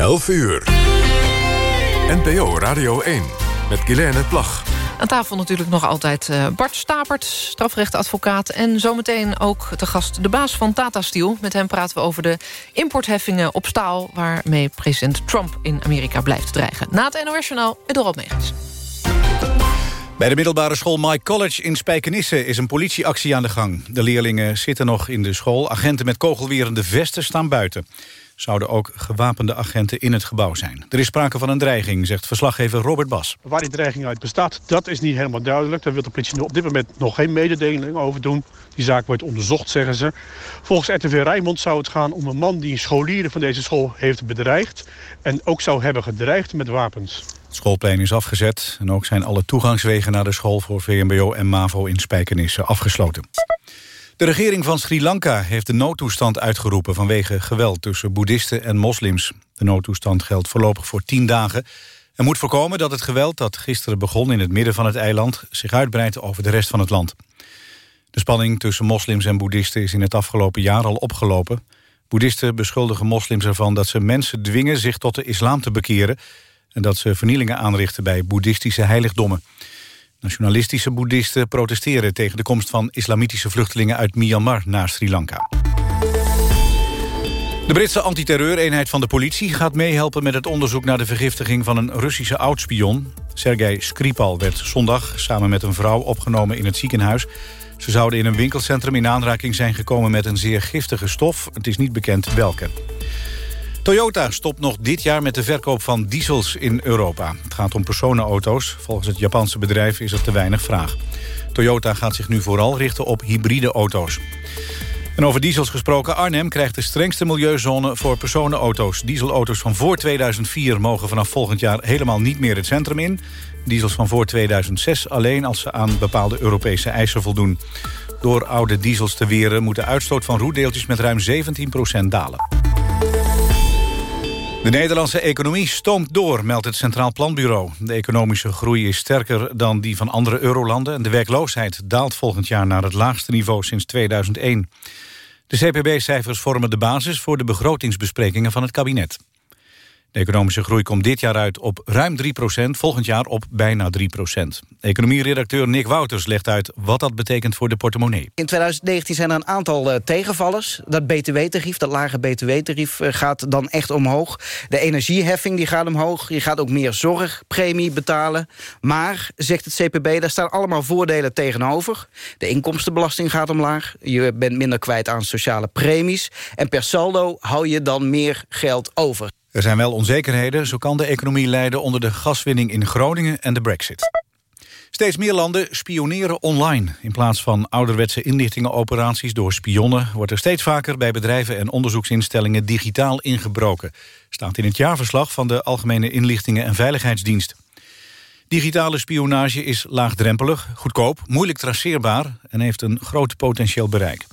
11 uur. NPO Radio 1 met Guilaine Plag. Aan tafel natuurlijk nog altijd uh, Bart Stapert, strafrechtadvocaat... en zometeen ook de gast, de baas van Tata Steel. Met hem praten we over de importheffingen op staal... waarmee president Trump in Amerika blijft dreigen. Na het NOS-journaal, Dorot Megens. Bij de middelbare school Mike College in Spijkenisse is een politieactie aan de gang. De leerlingen zitten nog in de school. Agenten met kogelwerende vesten staan buiten zouden ook gewapende agenten in het gebouw zijn. Er is sprake van een dreiging, zegt verslaggever Robert Bas. Waar die dreiging uit bestaat, dat is niet helemaal duidelijk. Daar wil de politie op dit moment nog geen mededeling over doen. Die zaak wordt onderzocht, zeggen ze. Volgens RTV Rijnmond zou het gaan om een man die scholieren van deze school heeft bedreigd... en ook zou hebben gedreigd met wapens. Het schoolplein is afgezet en ook zijn alle toegangswegen naar de school voor VMBO en MAVO in Spijkenisse afgesloten. De regering van Sri Lanka heeft de noodtoestand uitgeroepen... vanwege geweld tussen boeddhisten en moslims. De noodtoestand geldt voorlopig voor tien dagen... en moet voorkomen dat het geweld dat gisteren begon... in het midden van het eiland zich uitbreidt over de rest van het land. De spanning tussen moslims en boeddhisten is in het afgelopen jaar al opgelopen. Boeddhisten beschuldigen moslims ervan dat ze mensen dwingen... zich tot de islam te bekeren... en dat ze vernielingen aanrichten bij boeddhistische heiligdommen. Nationalistische boeddhisten protesteren tegen de komst van islamitische vluchtelingen uit Myanmar naar Sri Lanka. De Britse antiterreureenheid van de politie gaat meehelpen met het onderzoek naar de vergiftiging van een Russische oudspion. Sergei Skripal werd zondag samen met een vrouw opgenomen in het ziekenhuis. Ze zouden in een winkelcentrum in aanraking zijn gekomen met een zeer giftige stof. Het is niet bekend welke. Toyota stopt nog dit jaar met de verkoop van diesels in Europa. Het gaat om personenauto's. Volgens het Japanse bedrijf is er te weinig vraag. Toyota gaat zich nu vooral richten op hybride auto's. En over diesels gesproken, Arnhem krijgt de strengste milieuzone voor personenauto's. Dieselauto's van voor 2004 mogen vanaf volgend jaar helemaal niet meer het centrum in. Diesels van voor 2006 alleen als ze aan bepaalde Europese eisen voldoen. Door oude diesels te weren moet de uitstoot van roetdeeltjes met ruim 17% dalen. De Nederlandse economie stoomt door, meldt het Centraal Planbureau. De economische groei is sterker dan die van andere eurolanden... en de werkloosheid daalt volgend jaar naar het laagste niveau sinds 2001. De CPB-cijfers vormen de basis voor de begrotingsbesprekingen van het kabinet. De economische groei komt dit jaar uit op ruim 3% volgend jaar op bijna 3% Economieredacteur Nick Wouters legt uit wat dat betekent voor de portemonnee. In 2019 zijn er een aantal uh, tegenvallers. Dat btw-tarief, dat lage btw-tarief uh, gaat dan echt omhoog. De energieheffing die gaat omhoog. Je gaat ook meer zorgpremie betalen. Maar, zegt het CPB, daar staan allemaal voordelen tegenover. De inkomstenbelasting gaat omlaag. Je bent minder kwijt aan sociale premies. En per saldo hou je dan meer geld over. Er zijn wel onzekerheden. Zo kan de economie leiden onder de gaswinning in Groningen en de brexit. Steeds meer landen spioneren online. In plaats van ouderwetse inlichtingenoperaties door spionnen... wordt er steeds vaker bij bedrijven en onderzoeksinstellingen digitaal ingebroken. Staat in het jaarverslag van de Algemene Inlichtingen en Veiligheidsdienst. Digitale spionage is laagdrempelig, goedkoop, moeilijk traceerbaar... en heeft een groot potentieel bereik.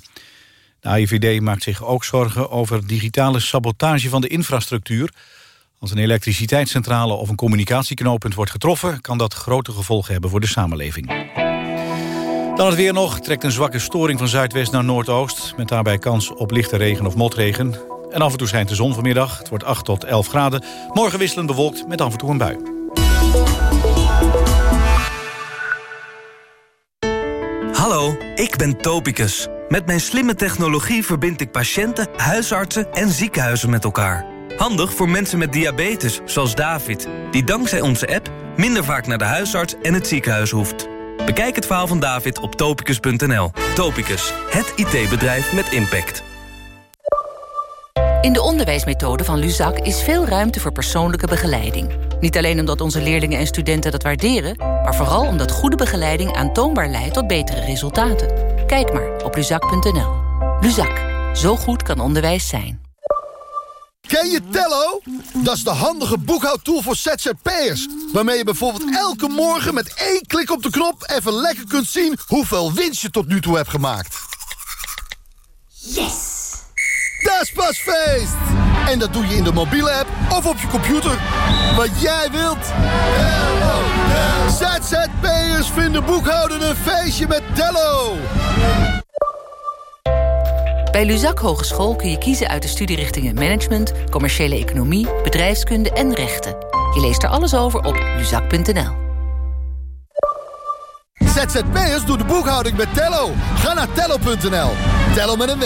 De AIVD maakt zich ook zorgen over digitale sabotage van de infrastructuur. Als een elektriciteitscentrale of een communicatieknooppunt wordt getroffen... kan dat grote gevolgen hebben voor de samenleving. Dan het weer nog. Trekt een zwakke storing van zuidwest naar noordoost... met daarbij kans op lichte regen of motregen. En af en toe schijnt de zon vanmiddag. Het wordt 8 tot 11 graden. Morgen wisselend bewolkt met af en toe een bui. Hallo, ik ben Topicus. Met mijn slimme technologie verbind ik patiënten, huisartsen en ziekenhuizen met elkaar. Handig voor mensen met diabetes, zoals David... die dankzij onze app minder vaak naar de huisarts en het ziekenhuis hoeft. Bekijk het verhaal van David op topicus.nl. Topicus, het IT-bedrijf met impact. In de onderwijsmethode van Luzak is veel ruimte voor persoonlijke begeleiding. Niet alleen omdat onze leerlingen en studenten dat waarderen... maar vooral omdat goede begeleiding aantoonbaar leidt tot betere resultaten. Kijk maar op luzak.nl. Luzak, zo goed kan onderwijs zijn. Ken je Tello? Dat is de handige boekhoudtool voor ZZP'ers. Waarmee je bijvoorbeeld elke morgen met één klik op de knop... even lekker kunt zien hoeveel winst je tot nu toe hebt gemaakt. Yes! En dat doe je in de mobiele app of op je computer. Wat jij wilt. ZZP'ers vinden boekhouden een feestje met Tello. Bij Luzak Hogeschool kun je kiezen uit de studierichtingen Management... Commerciële Economie, Bedrijfskunde en Rechten. Je leest er alles over op luzak.nl. ZZP'ers doet de boekhouding met Tello. Ga naar tello.nl. Tello met een W.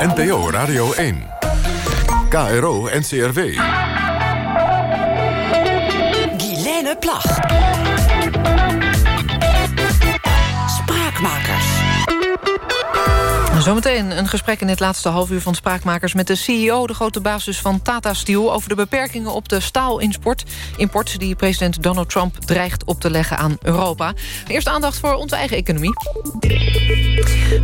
NPO Radio 1. KRO NCRW. Zometeen een gesprek in dit laatste half uur van Spraakmakers... met de CEO, de grote basis van Tata Steel... over de beperkingen op de staalimport import die president Donald Trump dreigt op te leggen aan Europa. Eerst aandacht voor onze eigen economie.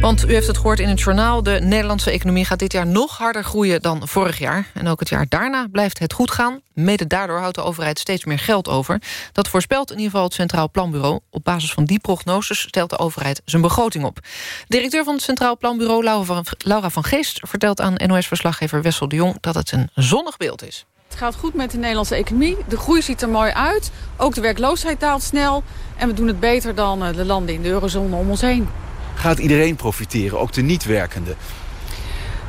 Want u heeft het gehoord in het journaal... de Nederlandse economie gaat dit jaar nog harder groeien dan vorig jaar. En ook het jaar daarna blijft het goed gaan. Mede daardoor houdt de overheid steeds meer geld over. Dat voorspelt in ieder geval het Centraal Planbureau. Op basis van die prognoses stelt de overheid zijn begroting op. Directeur van het Centraal Planbureau, Laura van, Laura van Geest... vertelt aan NOS-verslaggever Wessel de Jong dat het een zonnig beeld is. Het gaat goed met de Nederlandse economie. De groei ziet er mooi uit. Ook de werkloosheid daalt snel. En we doen het beter dan eh, de landen in de eurozone om ons heen. Gaat iedereen profiteren, ook de niet-werkenden?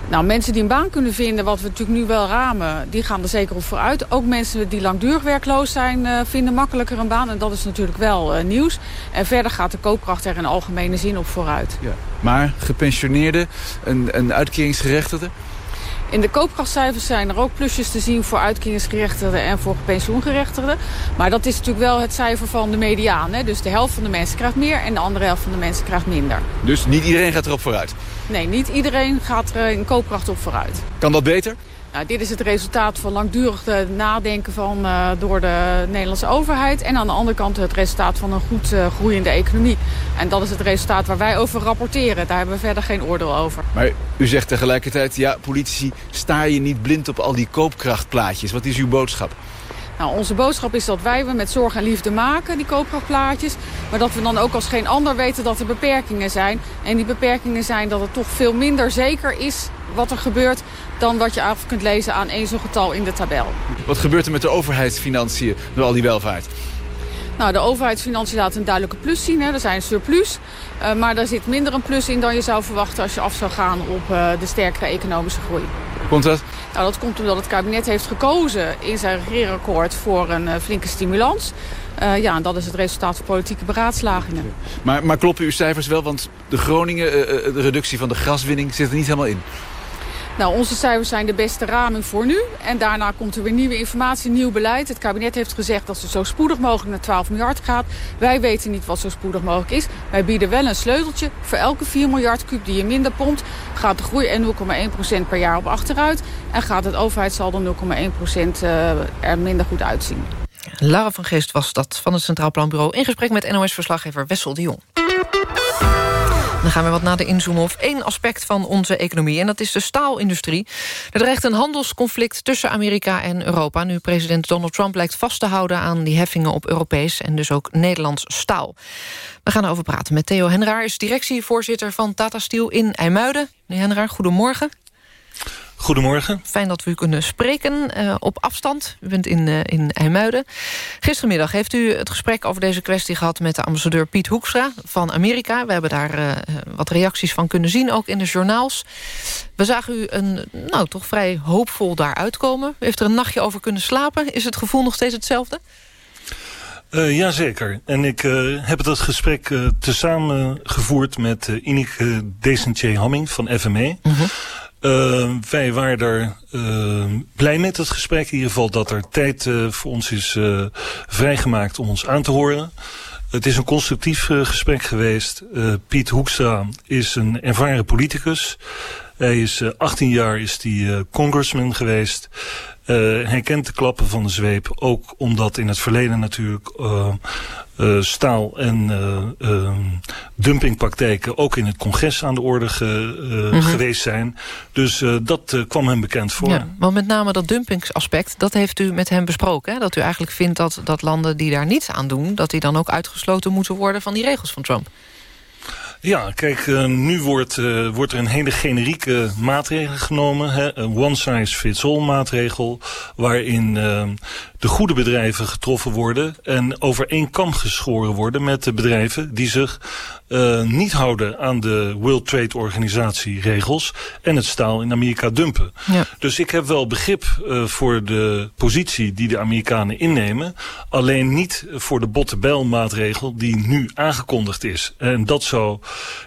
Nou, mensen die een baan kunnen vinden, wat we natuurlijk nu wel ramen... die gaan er zeker op vooruit. Ook mensen die langdurig werkloos zijn, uh, vinden makkelijker een baan. En dat is natuurlijk wel uh, nieuws. En verder gaat de koopkracht er in algemene zin op vooruit. Ja. Maar gepensioneerden, een, een uitkeringsgerechtigde? In de koopkrachtcijfers zijn er ook plusjes te zien voor uitkeringsgerechtigden en voor pensioengerechtigden. Maar dat is natuurlijk wel het cijfer van de mediaan. Hè? Dus de helft van de mensen krijgt meer en de andere helft van de mensen krijgt minder. Dus niet iedereen gaat erop vooruit? Nee, niet iedereen gaat er in koopkracht op vooruit. Kan dat beter? Nou, dit is het resultaat van langdurig nadenken van, uh, door de Nederlandse overheid. En aan de andere kant het resultaat van een goed uh, groeiende economie. En dat is het resultaat waar wij over rapporteren. Daar hebben we verder geen oordeel over. Maar u zegt tegelijkertijd, ja, politici, sta je niet blind op al die koopkrachtplaatjes. Wat is uw boodschap? Nou, onze boodschap is dat wij we met zorg en liefde maken, die koopkrachtplaatjes. Maar dat we dan ook als geen ander weten dat er beperkingen zijn. En die beperkingen zijn dat het toch veel minder zeker is wat er gebeurt... dan wat je af kunt lezen aan één zo'n getal in de tabel. Wat gebeurt er met de overheidsfinanciën door al die welvaart? Nou, de overheidsfinanciën laten een duidelijke plus zien. Hè. Er zijn surplus. Uh, maar daar zit minder een plus in dan je zou verwachten... als je af zou gaan op uh, de sterkere economische groei. Komt dat? Nou, dat komt omdat het kabinet heeft gekozen in zijn regeerakkoord voor een uh, flinke stimulans. Uh, ja, en dat is het resultaat van politieke beraadslagingen. Maar, maar kloppen uw cijfers wel? Want de Groningen, uh, de reductie van de gaswinning zit er niet helemaal in. Nou, onze cijfers zijn de beste raming voor nu. En daarna komt er weer nieuwe informatie, nieuw beleid. Het kabinet heeft gezegd dat ze zo spoedig mogelijk naar 12 miljard gaat. Wij weten niet wat zo spoedig mogelijk is. Wij bieden wel een sleuteltje. Voor elke 4 miljard kuub die je minder pompt... gaat de groei er 0,1% per jaar op achteruit. En gaat het overheidssaldo 0,1% er minder goed uitzien. Lara van Geest was dat van het Centraal Planbureau... in gesprek met NOS-verslaggever Wessel de Jong. Dan gaan we wat nader inzoomen op één aspect van onze economie... en dat is de staalindustrie. Er dreigt een handelsconflict tussen Amerika en Europa... nu president Donald Trump lijkt vast te houden aan die heffingen op Europees... en dus ook Nederlands staal. We gaan erover praten met Theo Henraar... is directievoorzitter van Tata Steel in IJmuiden. Meneer Henraar, goedemorgen. Goedemorgen. Fijn dat we u kunnen spreken uh, op afstand. U bent in, uh, in IJmuiden. Gistermiddag heeft u het gesprek over deze kwestie gehad... met de ambassadeur Piet Hoekstra van Amerika. We hebben daar uh, wat reacties van kunnen zien, ook in de journaals. We zagen u een, nou, toch vrij hoopvol daar uitkomen. U heeft er een nachtje over kunnen slapen. Is het gevoel nog steeds hetzelfde? Uh, Jazeker. En ik uh, heb dat gesprek uh, tezamen gevoerd met Ineke Desentier-Hamming van FME. -hmm. Uh, wij waren er uh, blij met het gesprek. In ieder geval dat er tijd uh, voor ons is vrijgemaakt om ons aan te horen. Het is een constructief gesprek geweest. Piet Hoekstra is een ervaren politicus. Hij is 18 jaar is die congressman geweest. Hij kent de klappen van de zweep. Ook omdat in het verleden natuurlijk uh, staal- en uh, dumpingpraktijken ook in het congres aan de orde ge, mm -hmm. geweest zijn. Dus dat kwam hem bekend voor. Ja, want met name dat dumpingsaspect, dat heeft u met hem besproken. Hè? Dat u eigenlijk vindt dat, dat landen die daar niets aan doen... dat die dan ook uitgesloten moeten worden van die regels van Trump. Ja, kijk, uh, nu wordt, uh, wordt er een hele generieke maatregel genomen. Hè? Een one-size-fits-all maatregel... waarin uh, de goede bedrijven getroffen worden... en over één kam geschoren worden met de bedrijven... die zich uh, niet houden aan de World Trade Organisatie regels... en het staal in Amerika dumpen. Ja. Dus ik heb wel begrip uh, voor de positie die de Amerikanen innemen... alleen niet voor de bottebel maatregel die nu aangekondigd is. En dat zou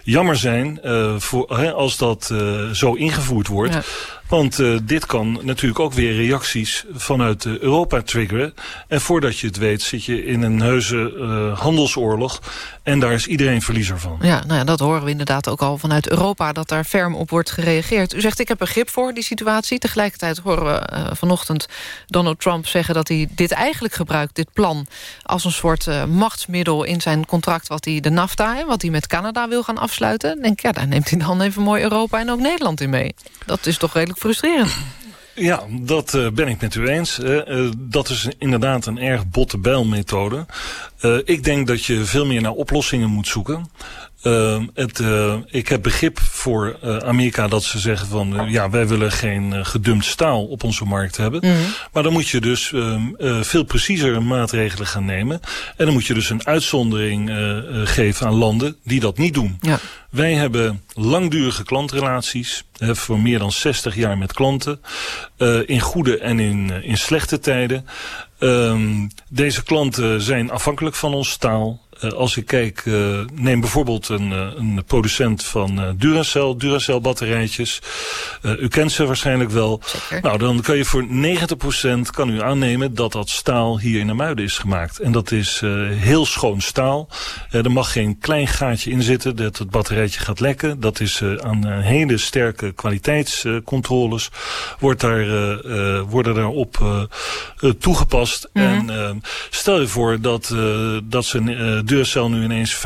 jammer zijn uh, voor, hè, als dat zo ingevoerd wordt... Ja. Want uh, dit kan natuurlijk ook weer reacties vanuit Europa triggeren. En voordat je het weet zit je in een heuse uh, handelsoorlog. En daar is iedereen verliezer van. Ja, nou ja, dat horen we inderdaad ook al vanuit Europa... dat daar ferm op wordt gereageerd. U zegt, ik heb begrip voor die situatie. Tegelijkertijd horen we vanochtend Donald Trump zeggen... dat hij dit eigenlijk gebruikt, dit plan... als een soort machtsmiddel in zijn contract... wat hij de NAFTA, wat hij met Canada wil gaan afsluiten. Denk, ja, daar neemt hij dan even mooi Europa en ook Nederland in mee. Dat is toch redelijk frustrerend. Ja, dat uh, ben ik met u eens. Uh, dat is inderdaad een erg botte bijlmethode. Ik denk dat je veel meer naar oplossingen moet zoeken. Uh, het, uh, ik heb begrip voor uh, Amerika dat ze zeggen van... ja, wij willen geen gedumpt staal op onze markt hebben. Mm -hmm. Maar dan moet je dus veel preciezer maatregelen gaan nemen. En dan moet je dus een uitzondering geven aan landen die dat niet doen. Ja. Wij hebben langdurige klantrelaties. Voor meer dan 60 jaar met klanten. in goede en in, in slechte tijden. Ehm, deze klanten zijn afhankelijk van ons staal. Uh, als ik kijk, uh, neem bijvoorbeeld een, uh, een producent van Duracell, Duracell batterijtjes. u kent ze waarschijnlijk wel. Zeker. Nou, dan kan je voor 90% kan u aannemen dat dat staal hier in de Muiden is gemaakt. En dat is heel schoon staal. er mag geen klein gaatje in zitten dat het batterijtje gaat lekken. Dat is aan hele sterke kwaliteitscontroles wordt daar, worden daarop toegepast. Mm -hmm. En stel je voor dat, dat ze Duracell nu ineens 25%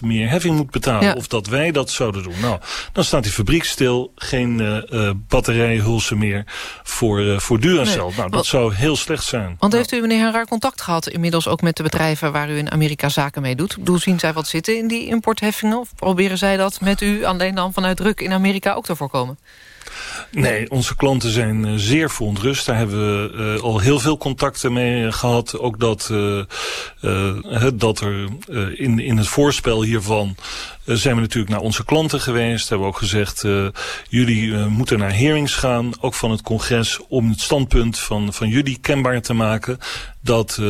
meer heffing moet betalen. Ja. Of dat wij dat zouden doen. Nou, dan staat die fabriek stil. Geen uh, batterijhulsen meer voor, uh, voor Duracell. Nee. Nou, dat Wat, zou heel slecht zijn. Want heeft u meneer raar contact gehad inmiddels ook met de bedrijven waar u in Amerika zaken mee doet? Bedoel, zien zij wat zitten in die importheffingen? Of proberen zij dat met u alleen dan vanuit druk in Amerika ook te voorkomen? Nee, onze klanten zijn uh, zeer verontrust. Daar hebben we uh, al heel veel contacten mee gehad. Ook dat, uh, dat er in, in het voorspel hiervan zijn we natuurlijk naar onze klanten geweest. Hebben we ook gezegd, uh, jullie uh, moeten naar hearings gaan, ook van het congres, om het standpunt van, van jullie kenbaar te maken dat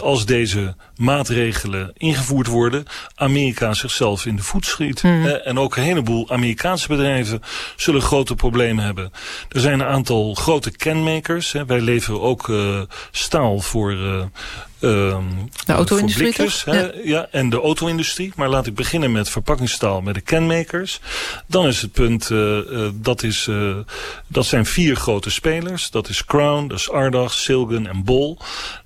als deze maatregelen ingevoerd worden, Amerika zichzelf in de voet schiet. Mm. en ook een heleboel Amerikaanse bedrijven zullen grote problemen hebben. Er zijn een aantal grote kenmakers. Hè. Wij leveren ook staal voor Um, de auto-industrie ja. ja. en de auto-industrie. Maar laat ik beginnen met verpakkingstaal, met de kenmakers. Dan is het punt, uh, uh, dat, is, uh, dat zijn vier grote spelers. Dat is Crown, dat is Ardagh, Silgan en Bol.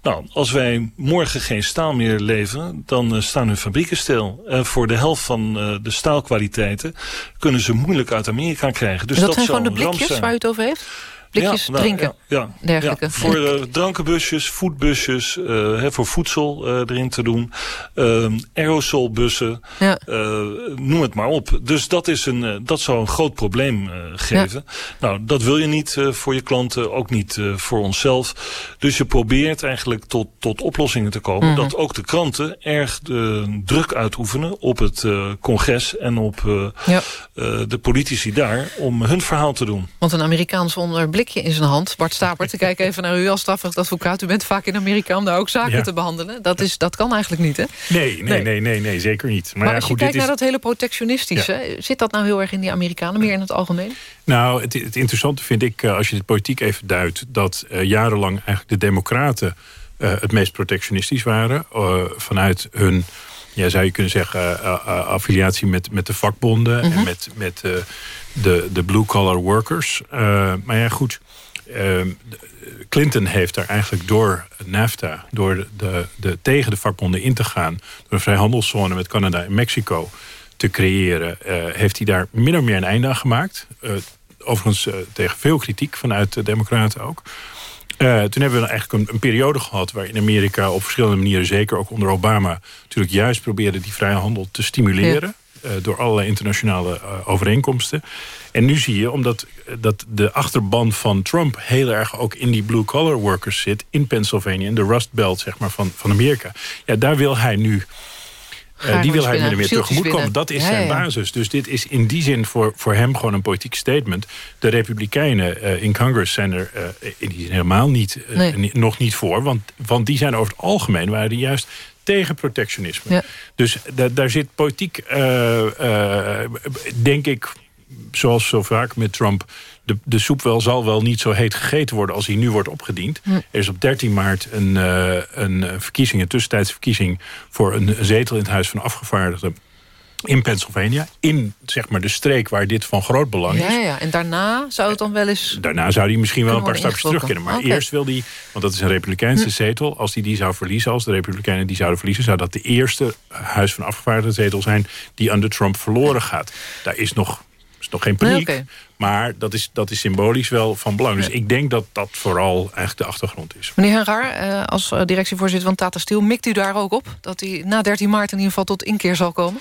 Nou, als wij morgen geen staal meer leveren, dan staan hun fabrieken stil. En voor de helft van de staalkwaliteiten kunnen ze moeilijk uit Amerika krijgen. Dus dat, dat zijn gewoon de blikjes waar u het over heeft? Blikjes ja, nou, drinken. Ja, dergelijke. Voor uh, drankenbusjes, voetbusjes, uh, hè, voor voedsel uh, erin te doen. aerosolbussen, ja. noem het maar op. Dus dat, is een, dat zou een groot probleem geven. Nou, dat wil je niet voor je klanten, ook niet voor onszelf. Dus je probeert eigenlijk tot, tot oplossingen te komen. Mm -hmm. Dat ook de kranten erg druk uitoefenen op het congres en op de politici daar om hun verhaal te doen. Want een Amerikaan zonder blik blikje in zijn hand. Bart Stapert, te kijken even naar u als strafrechtadvocaat. U bent vaak in Amerika om daar ook zaken ja. te behandelen. Dat, is, dat kan eigenlijk niet, hè? Nee, nee, nee, nee, nee zeker niet. Maar, maar als goed, je kijkt naar is... dat hele protectionistische... Ja. zit dat nou heel erg in die Amerikanen, meer in het algemeen? Nou, het, het interessante vind ik, als je de politiek even duidt... dat uh, jarenlang eigenlijk de democraten uh, het meest protectionistisch waren. Uh, vanuit hun ja, zou je kunnen zeggen, uh, uh, affiliatie met, met de vakbonden... Mm -hmm. en met, met uh, de, de blue-collar workers. maar ja, goed, ehm, Clinton heeft daar eigenlijk door NAFTA... door de, de, tegen de vakbonden in te gaan... door een vrijhandelszone met Canada en Mexico te creëren... Uh, heeft hij daar min of meer een einde aan gemaakt. Uh, overigens tegen veel kritiek vanuit de democraten ook. toen hebben we eigenlijk een, een, periode gehad... waarin Amerika op verschillende manieren, zeker ook onder Obama... natuurlijk juist probeerde die vrije handel te stimuleren... Ja. door allerlei internationale overeenkomsten. En nu zie je, omdat dat de achterban van Trump... heel erg ook in die blue-collar workers zit... in Pennsylvania, in de Rust Belt zeg maar, van, van Amerika. Ja, daar wil hij nu... Uh, die wil hij meer, meer tegemoet komen. Dat is ja, zijn ja. basis. Dus dit is in die zin voor, voor hem gewoon een politiek statement. De Republikeinen uh, in Congress zijn er uh, in die zin helemaal niet, nee. nog niet voor. Want, want die zijn over het algemeen... waren die juist tegen protectionisme. Ja. Dus daar zit politiek, denk ik zoals zo vaak met Trump... De, de soep wel, zal wel niet zo heet gegeten worden als hij nu wordt opgediend. Hm. Er is op 13 maart een, uh, een verkiezing, een tussentijdse verkiezing... voor een zetel in het Huis van Afgevaardigden in Pennsylvania. In zeg maar, de streek waar dit van groot belang is. Ja, ja. En daarna zou het dan wel eens... Daarna zou hij misschien wel een paar stapjes terug kunnen. Maar okay. eerst wil hij, want dat is een republikeinse hm. zetel... als hij die zou verliezen, als de republikeinen die zouden verliezen... zou dat de eerste Huis van Afgevaardigden zetel zijn... die under Trump verloren gaat. Daar is nog is nog geen paniek. Nee, okay. Maar dat is, dat is symbolisch wel van belang. Dus ik denk dat dat vooral eigenlijk de achtergrond is. Meneer Henraar, als directievoorzitter van Tata Steel... mikt u daar ook op dat hij na 13 maart in ieder geval tot inkeer zal komen?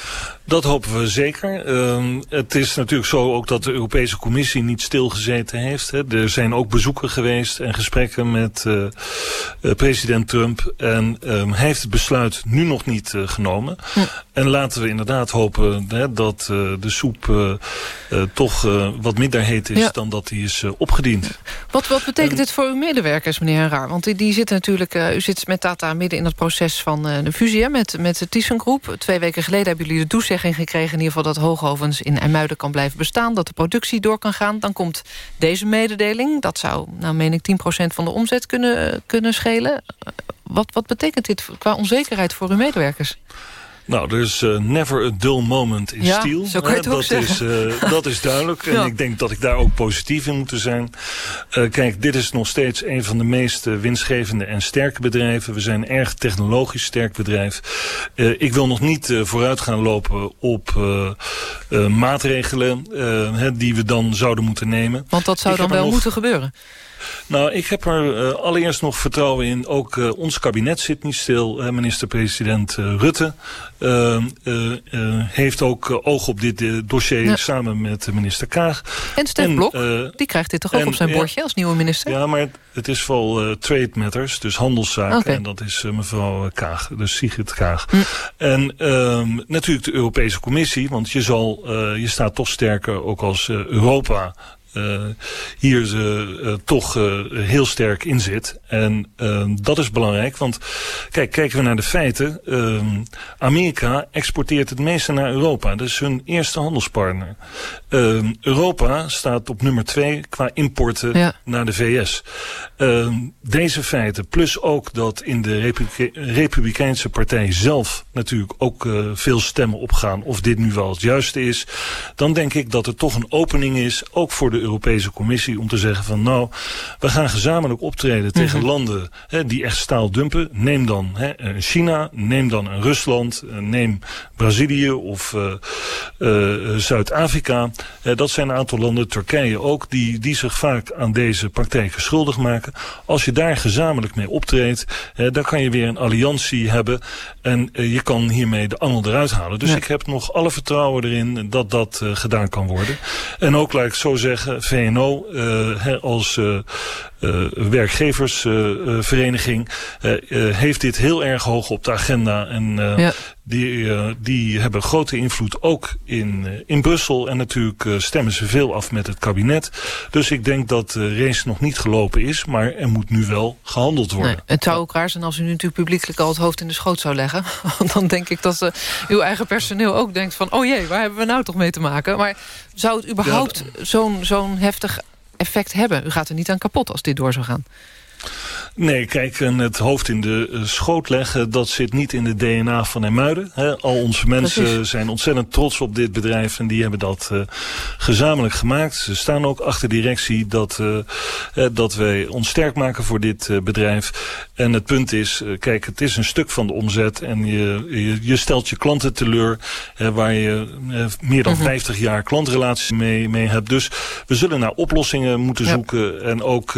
Dat hopen we zeker. Uh, het is natuurlijk zo ook dat de Europese Commissie niet stilgezeten heeft. Hè. Er zijn ook bezoeken geweest en gesprekken met uh, uh, president Trump. En um, hij heeft het besluit nu nog niet uh, genomen. Hm. En laten we inderdaad hopen hè, dat de soep toch wat minder heet is... Ja. dan dat die is opgediend. Wat, wat betekent en, dit voor uw medewerkers, meneer Raar? Want die, die zitten natuurlijk, u zit met Tata midden in het proces van de fusie... Hè, met, met de ThyssenKroep. Twee weken geleden hebben jullie de toezegging gekregen... in ieder geval dat Hoogovens in IJmuiden kan blijven bestaan... dat de productie door kan gaan. Dan komt deze mededeling. Dat zou, nou meen ik, 10% van de omzet kunnen, kunnen schelen. Wat, wat betekent dit qua onzekerheid voor uw medewerkers? Nou, er is uh, never a dull moment in ja, steel. Zo kan je het ook dat, is, uh, dat is duidelijk. En ik denk dat ik daar ook positief in moet zijn. kijk, dit is nog steeds een van de meest winstgevende en sterke bedrijven. We zijn een erg technologisch sterk bedrijf. ik wil nog niet vooruit gaan lopen op maatregelen hè, die we dan zouden moeten nemen. Want dat zou ik dan wel nog... moeten gebeuren? Nou, ik heb er uh, allereerst nog vertrouwen in. Ook uh, ons kabinet zit niet stil. Minister-president Rutte heeft ook oog op dit dossier ja. samen met minister Kaag. En Stef Blok, die krijgt dit toch ook en, op zijn bordje als nieuwe minister? Ja, maar het, is vooral trade matters, dus handelszaken. Okay. En dat is mevrouw Kaag, dus Sigrid Kaag. Hm. En ehm, natuurlijk de Europese Commissie, want je, zal, je staat toch sterker ook als Europa hier ze uh, toch uh, heel sterk in zit. En dat is belangrijk, want kijk, kijken we naar de feiten. Ehm, Amerika exporteert het meeste naar Europa. Dat is hun eerste handelspartner. Ehm, Europa staat op nummer twee qua importen ja. naar de VS. Ehm, deze feiten, plus ook dat in de Republike Republikeinse partij zelf natuurlijk ook veel stemmen opgaan of dit nu wel het juiste is. Dan denk ik dat er toch een opening is, ook voor de Europese Commissie om te zeggen van nou, we gaan gezamenlijk optreden mm -hmm. tegen landen hè, die echt staal dumpen. Neem dan hè, China, neem dan een Rusland, neem Brazilië of uh, uh, Zuid-Afrika. Uh, dat zijn een aantal landen, Turkije ook, die, die zich vaak aan deze praktijken schuldig maken. Als je daar gezamenlijk mee optreedt, dan kan je weer een alliantie hebben en je kan hiermee de angel eruit halen. Dus ja. ik heb nog alle vertrouwen erin dat dat gedaan kan worden. En ook, laat ik zo zeggen, VNO uh, als uh, werkgeversvereniging heeft dit heel erg hoog op de agenda. En ja. die, die hebben grote invloed ook in, in Brussel. En natuurlijk stemmen ze veel af met het kabinet. Dus ik denk dat de race nog niet gelopen is. Maar er moet nu wel gehandeld worden. Nee, het zou ook raar zijn als u nu natuurlijk publiekelijk al het hoofd in de schoot zou leggen. Dan denk ik dat uw eigen personeel ook denkt van... oh jee, waar hebben we nou toch mee te maken? Maar zou het überhaupt ja, zo'n zo'n heftig effect hebben? U gaat er niet aan kapot als dit door zou gaan. Nee, kijk, en het hoofd in de uh, schoot leggen... dat zit niet in de DNA van Emuiden. Hè. Al onze mensen Precies. zijn ontzettend trots op dit bedrijf... en die hebben dat uh, gezamenlijk gemaakt. Ze staan ook achter directie dat, uh, dat wij ons sterk maken voor dit bedrijf. En het punt is, kijk, het is een stuk van de omzet... en je, je, je stelt je klanten teleur... waar je meer dan mm -hmm. 50 jaar klantrelaties mee, mee hebt. Dus we zullen naar oplossingen moeten ja. zoeken. En ook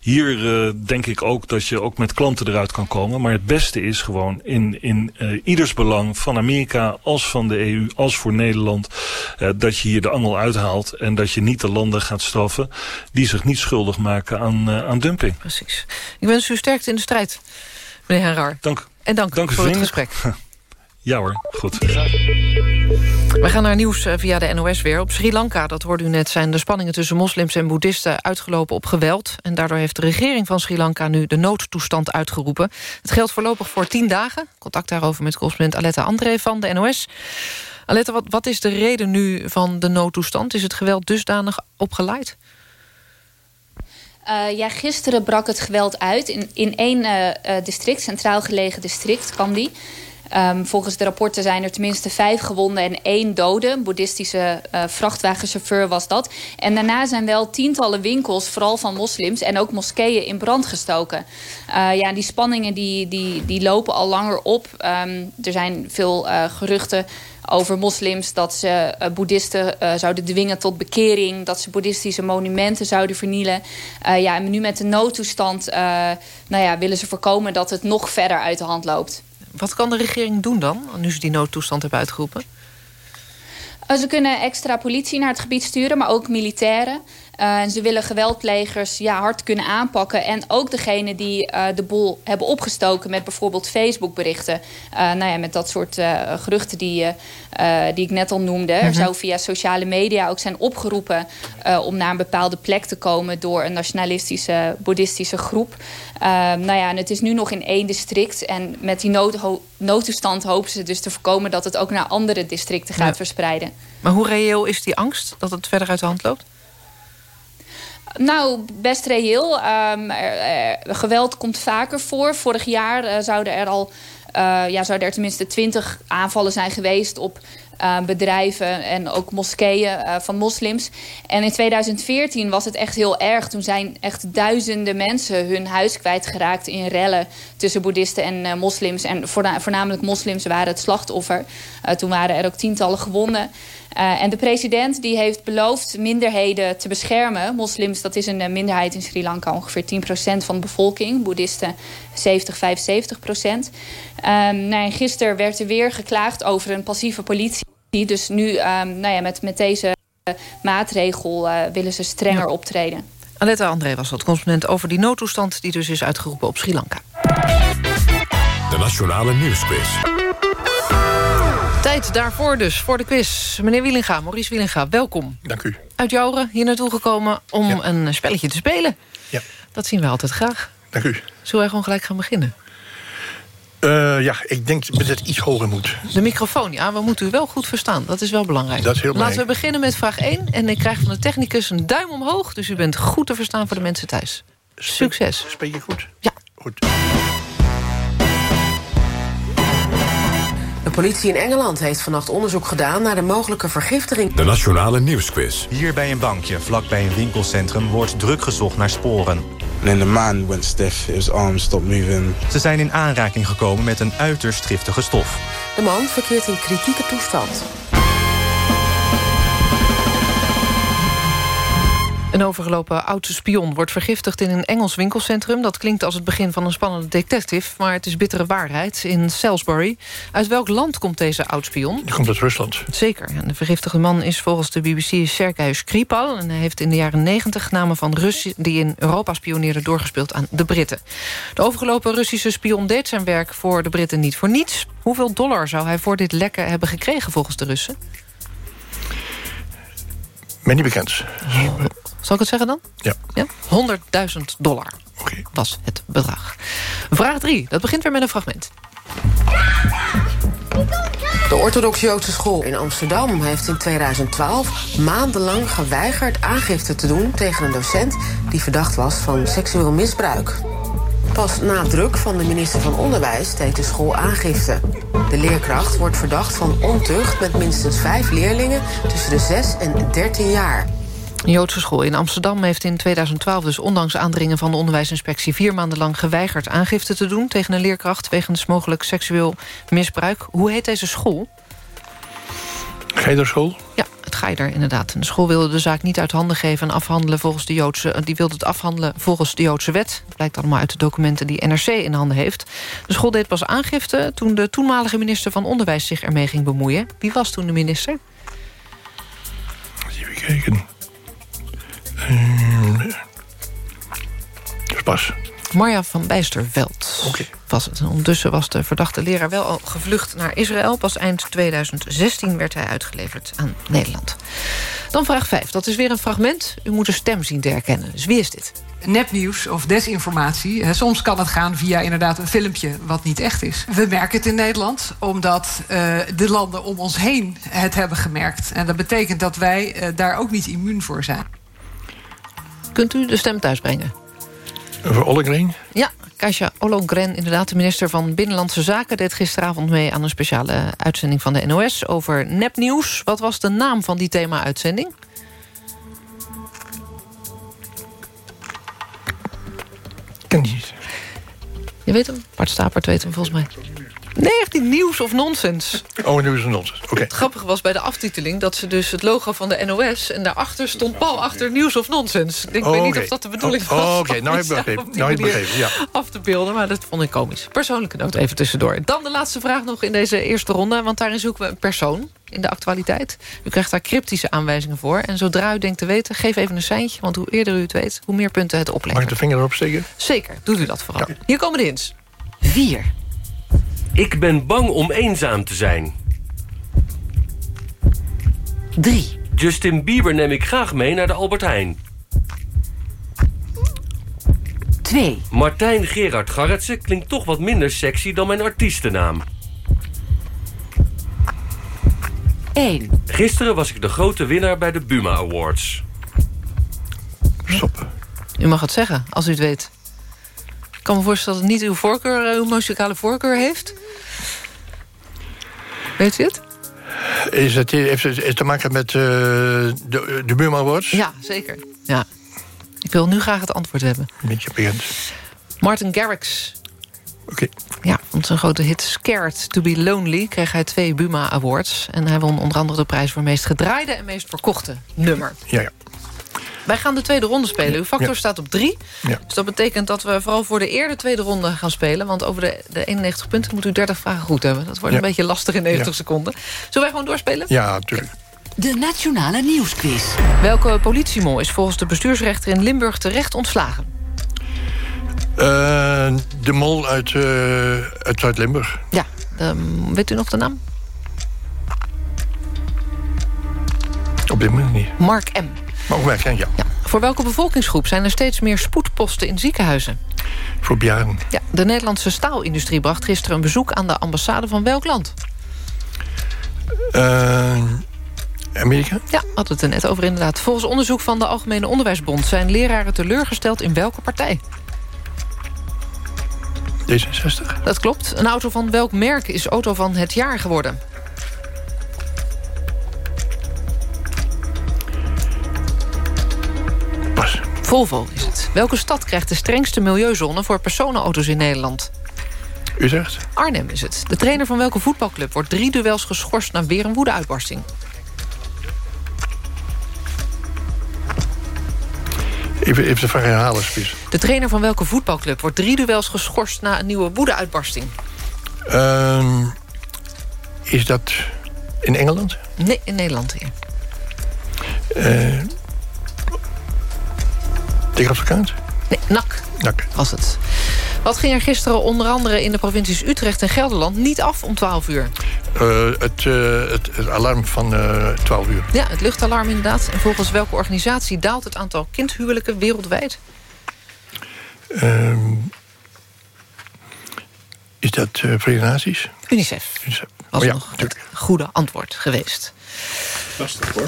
hier denk ik ook dat je ook met klanten eruit kan komen. Maar het beste is gewoon in, in uh, ieders belang van Amerika als van de EU als voor Nederland. Uh, dat je hier de angel uithaalt en dat je niet de landen gaat straffen die zich niet schuldig maken aan, uh, aan dumping. Precies. Ik wens u sterkte in de strijd, meneer Henrar. Dank. En dank, dank voor het gesprek. Ja hoor, goed. We gaan naar nieuws eh, via de NOS weer. Op Sri Lanka, dat hoorde u net, zijn de spanningen tussen moslims en boeddhisten uitgelopen op geweld. En daardoor heeft de regering van Sri Lanka nu de noodtoestand uitgeroepen. Het geldt voorlopig voor tien dagen. Contact daarover met correspondent Aletta André van de NOS. Aletta, wat, wat is de reden nu van de noodtoestand? Is het geweld dusdanig opgeleid? Uh, ja, gisteren brak het geweld uit in, in één uh, district, centraal gelegen district, Kandy. Um, volgens de rapporten zijn er tenminste vijf gewonden en één dode. Een boeddhistische uh, vrachtwagenchauffeur was dat. En daarna zijn wel tientallen winkels, vooral van moslims... en ook moskeeën in brand gestoken. Uh, ja, die spanningen die, die, die lopen al langer op. Um, er zijn veel uh, geruchten over moslims... dat ze boeddhisten zouden dwingen tot bekering... dat ze boeddhistische monumenten zouden vernielen. Ja, en nu met de noodtoestand nou ja, willen ze voorkomen... dat het nog verder uit de hand loopt. Wat kan de regering doen dan, nu ze die noodtoestand hebben uitgeroepen? Ze kunnen extra politie naar het gebied sturen, maar ook militairen. Uh, en ze willen geweldplegers ja, hard kunnen aanpakken. En ook degene die uh, de boel hebben opgestoken met bijvoorbeeld Facebook-berichten. Uh, nou ja, met dat soort geruchten die, die ik net al noemde. -hmm. Er zou via sociale media ook zijn opgeroepen om naar een bepaalde plek te komen door een nationalistische, boeddhistische groep. nou ja, en het is nu nog in één district. En met die nood, noodtoestand hopen ze dus te voorkomen dat het ook naar andere districten gaat ja. verspreiden. Maar hoe reëel is die angst dat het verder uit de hand loopt? Nou, best reëel. Er, er, geweld komt vaker voor. Vorig jaar uh, zouden er al uh, ja, zouden er tenminste twintig aanvallen zijn geweest op bedrijven en ook moskeeën van moslims. En in 2014 was het echt heel erg. Toen zijn echt duizenden mensen hun huis kwijtgeraakt in rellen tussen boeddhisten en moslims. En voorna voornamelijk moslims waren het slachtoffer. toen waren er ook tientallen gewonden. Uh, en de president die heeft beloofd minderheden te beschermen. Moslims, dat is een minderheid in Sri Lanka, ongeveer 10% van de bevolking. Boeddhisten 70, 75%. Um, nou, gisteren werd er weer geklaagd over een passieve politie. Dus nu um, nou ja, met, met deze maatregel uh, willen ze strenger ja. optreden. Aletta André was dat correspondent over die noodtoestand... die dus is uitgeroepen op Sri Lanka. De Nationale Nieuwsquiz. Tijd daarvoor dus, voor de quiz. Meneer Wielinga, Maurice Wielinga, welkom. Dank u. Uit Jouren hier naartoe gekomen om ja. een spelletje te spelen. Ja. Dat zien we altijd graag. Dank u. Zullen wij gewoon gelijk gaan beginnen? Uh, ja, ik denk dat het iets hoger moet. De microfoon, ja, we moeten u wel goed verstaan. Dat is wel belangrijk. Dat is heel Laten we beginnen met vraag 1. En ik krijg van de technicus een duim omhoog. Dus u bent goed te verstaan voor de mensen thuis. Succes. Spreek je goed? Ja. Goed. Politie in Engeland heeft vannacht onderzoek gedaan naar de mogelijke vergiftiging. De Nationale Nieuwsquiz. Hier bij een bankje, vlakbij een winkelcentrum, wordt druk gezocht naar sporen. Then the man went stiff, his arms stopped moving. Ze zijn in aanraking gekomen met een uiterst giftige stof. De man verkeert in kritieke toestand. Een overgelopen oudste spion wordt vergiftigd in een Engels winkelcentrum. Dat klinkt als het begin van een spannende detective... maar het is bittere waarheid in Salisbury. Uit welk land komt deze oudspion? Die komt uit Rusland. Zeker. En de vergiftigde man is volgens de BBC Sergei Skripal... en hij heeft in de jaren 90 namen van Russen... die in Europa spioneerden doorgespeeld aan de Britten. De overgelopen Russische spion deed zijn werk voor de Britten niet voor niets. Hoeveel dollar zou hij voor dit lekken hebben gekregen volgens de Russen? Mij niet bekend. Zal ik het zeggen dan? Ja. ja? 100.000 dollar okay. was het bedrag. Vraag 3, dat begint weer met een fragment. De orthodox-Joodse school in Amsterdam heeft in 2012 maandenlang geweigerd aangifte te doen tegen een docent die verdacht was van seksueel misbruik. Pas na druk van de minister van Onderwijs deed de school aangifte. De leerkracht wordt verdacht van ontucht met minstens vijf leerlingen tussen de 6 en 13 jaar. Een Joodse school in Amsterdam heeft in 2012 dus ondanks aandringen van de onderwijsinspectie vier maanden lang geweigerd aangifte te doen tegen een leerkracht wegens mogelijk seksueel misbruik. Hoe heet deze school? Geiderschool? Ja, het Geider inderdaad. De school wilde de zaak niet uit handen geven en afhandelen volgens de Joodse. Die wilde het afhandelen volgens de Joodse wet. Dat blijkt allemaal uit de documenten die NRC in handen heeft. De school deed pas aangifte toen de toenmalige minister van Onderwijs zich ermee ging bemoeien. Wie was toen de minister? Even kijken. Uh, pas. Marja van Bijsterveld was het. En ondertussen was de verdachte leraar wel al gevlucht naar Israël. Pas eind 2016 werd hij uitgeleverd aan Nederland. Dan vraag 5. Dat is weer een fragment. U moet een stem zien te herkennen. Dus wie is dit? nepnieuws of desinformatie. Soms kan het gaan via inderdaad een filmpje wat niet echt is. We merken het in Nederland omdat uh, de landen om ons heen het hebben gemerkt. En dat betekent dat wij uh, daar ook niet immuun voor zijn. Kunt u de stem thuisbrengen? Voor Ollengren? Ja, Kasia Ollongren, inderdaad de minister van Binnenlandse Zaken... deed gisteravond mee aan een speciale uitzending van de NOS... over nepnieuws. Wat was de naam van die thema-uitzending? Ken niet. Je weet hem? Bart Stapert weet hem volgens mij. Nee, echt niet nieuws of nonsens. Oh, nieuws of nonsens, oké. Het grappige was bij de aftiteling... dat ze dus het logo van de NOS... en daarachter stond Paul achter nieuws of nonsens. Ik denk, oh, weet niet okay. of dat de bedoeling oh, was. Oh, oké, okay. nou heb ik begrepen. Nou heb ik begrepen, ja. Af te beelden, maar dat vond ik komisch. Persoonlijke noot even tussendoor. Dan de laatste vraag nog in deze eerste ronde... want daarin zoeken we een persoon in de actualiteit. U krijgt daar cryptische aanwijzingen voor. En zodra u denkt te weten, geef even een seintje... want hoe eerder u het weet, hoe meer punten het oplevert. Mag ik de vinger erop steken? Zeker, doet u dat vooral. Ja. Hier komen de hints. 4. Ik ben bang om eenzaam te zijn. 3. Justin Bieber neem ik graag mee naar de Albert Heijn. 2. Martijn Gerard Garretsen klinkt toch wat minder sexy dan mijn artiestennaam. 1. Gisteren was ik de grote winnaar bij de Buma Awards. Stop. U mag het zeggen, als u het weet. Ik kan me voorstellen dat het niet uw voorkeur, uw muzikale voorkeur heeft. Weet u het? Is het, heeft het te maken met uh, de, de Buma Awards? Ja, zeker. Ja. Ik wil nu graag het antwoord hebben. Beetje bekend. Martin Garrix. Oké. Okay. Ja, want zijn grote hit Scared to be Lonely... kreeg hij twee Buma Awards. En hij won onder andere de prijs voor meest gedraaide... en meest verkochte nummer. Ja, ja. Wij gaan de tweede ronde spelen. Uw factor ja. staat op drie. Ja. Dus dat betekent dat we vooral voor de eerde tweede ronde gaan spelen. Want over de, de 91 punten moet u 30 vragen goed hebben. Dat wordt ja. een beetje lastig in 90 ja. seconden. Zullen wij gewoon doorspelen? Ja, natuurlijk. De Nationale Nieuwsquiz. Welke politiemol is volgens de bestuursrechter in Limburg terecht ontslagen? Uh, de mol uit, uh, uit Zuid-Limburg. Ja, um, weet u nog de naam? Op dit moment niet. Mark M. Ja. ja. Voor welke bevolkingsgroep zijn er steeds meer spoedposten in ziekenhuizen? Voor bejaarden. Ja, de Nederlandse staalindustrie bracht gisteren een bezoek aan de ambassade van welk land? Uh, Amerika? Ja, hadden het er net over inderdaad. Volgens onderzoek van de Algemene Onderwijsbond... zijn leraren teleurgesteld in welke partij? D66. Dat klopt. Een auto van welk merk is auto van het jaar geworden? Volvo is het. Welke stad krijgt de strengste milieuzone voor personenauto's in Nederland? Utrecht. Arnhem is het. De trainer van welke voetbalclub wordt drie duels geschorst... na weer een woedeuitbarsting? Even, even de vraag herhalen, please. De trainer van welke voetbalclub wordt drie duels geschorst... na een nieuwe woedeuitbarsting? Uh, is dat in Engeland? Nee, in Nederland hier. Uh, tegen Advocaat? Nee, NAC. NAC. Was het. Wat ging er gisteren onder andere in de provincies Utrecht en Gelderland... niet af om 12 uur? Uh, het, uh, het, het, alarm van uh, 12 uur. Ja, het luchtalarm inderdaad. En volgens welke organisatie daalt het aantal kindhuwelijken wereldwijd? Uh, is dat Verenigde Naties? UNICEF. UNICEF. was Oh ja, nog het goede antwoord geweest. Lastig hoor.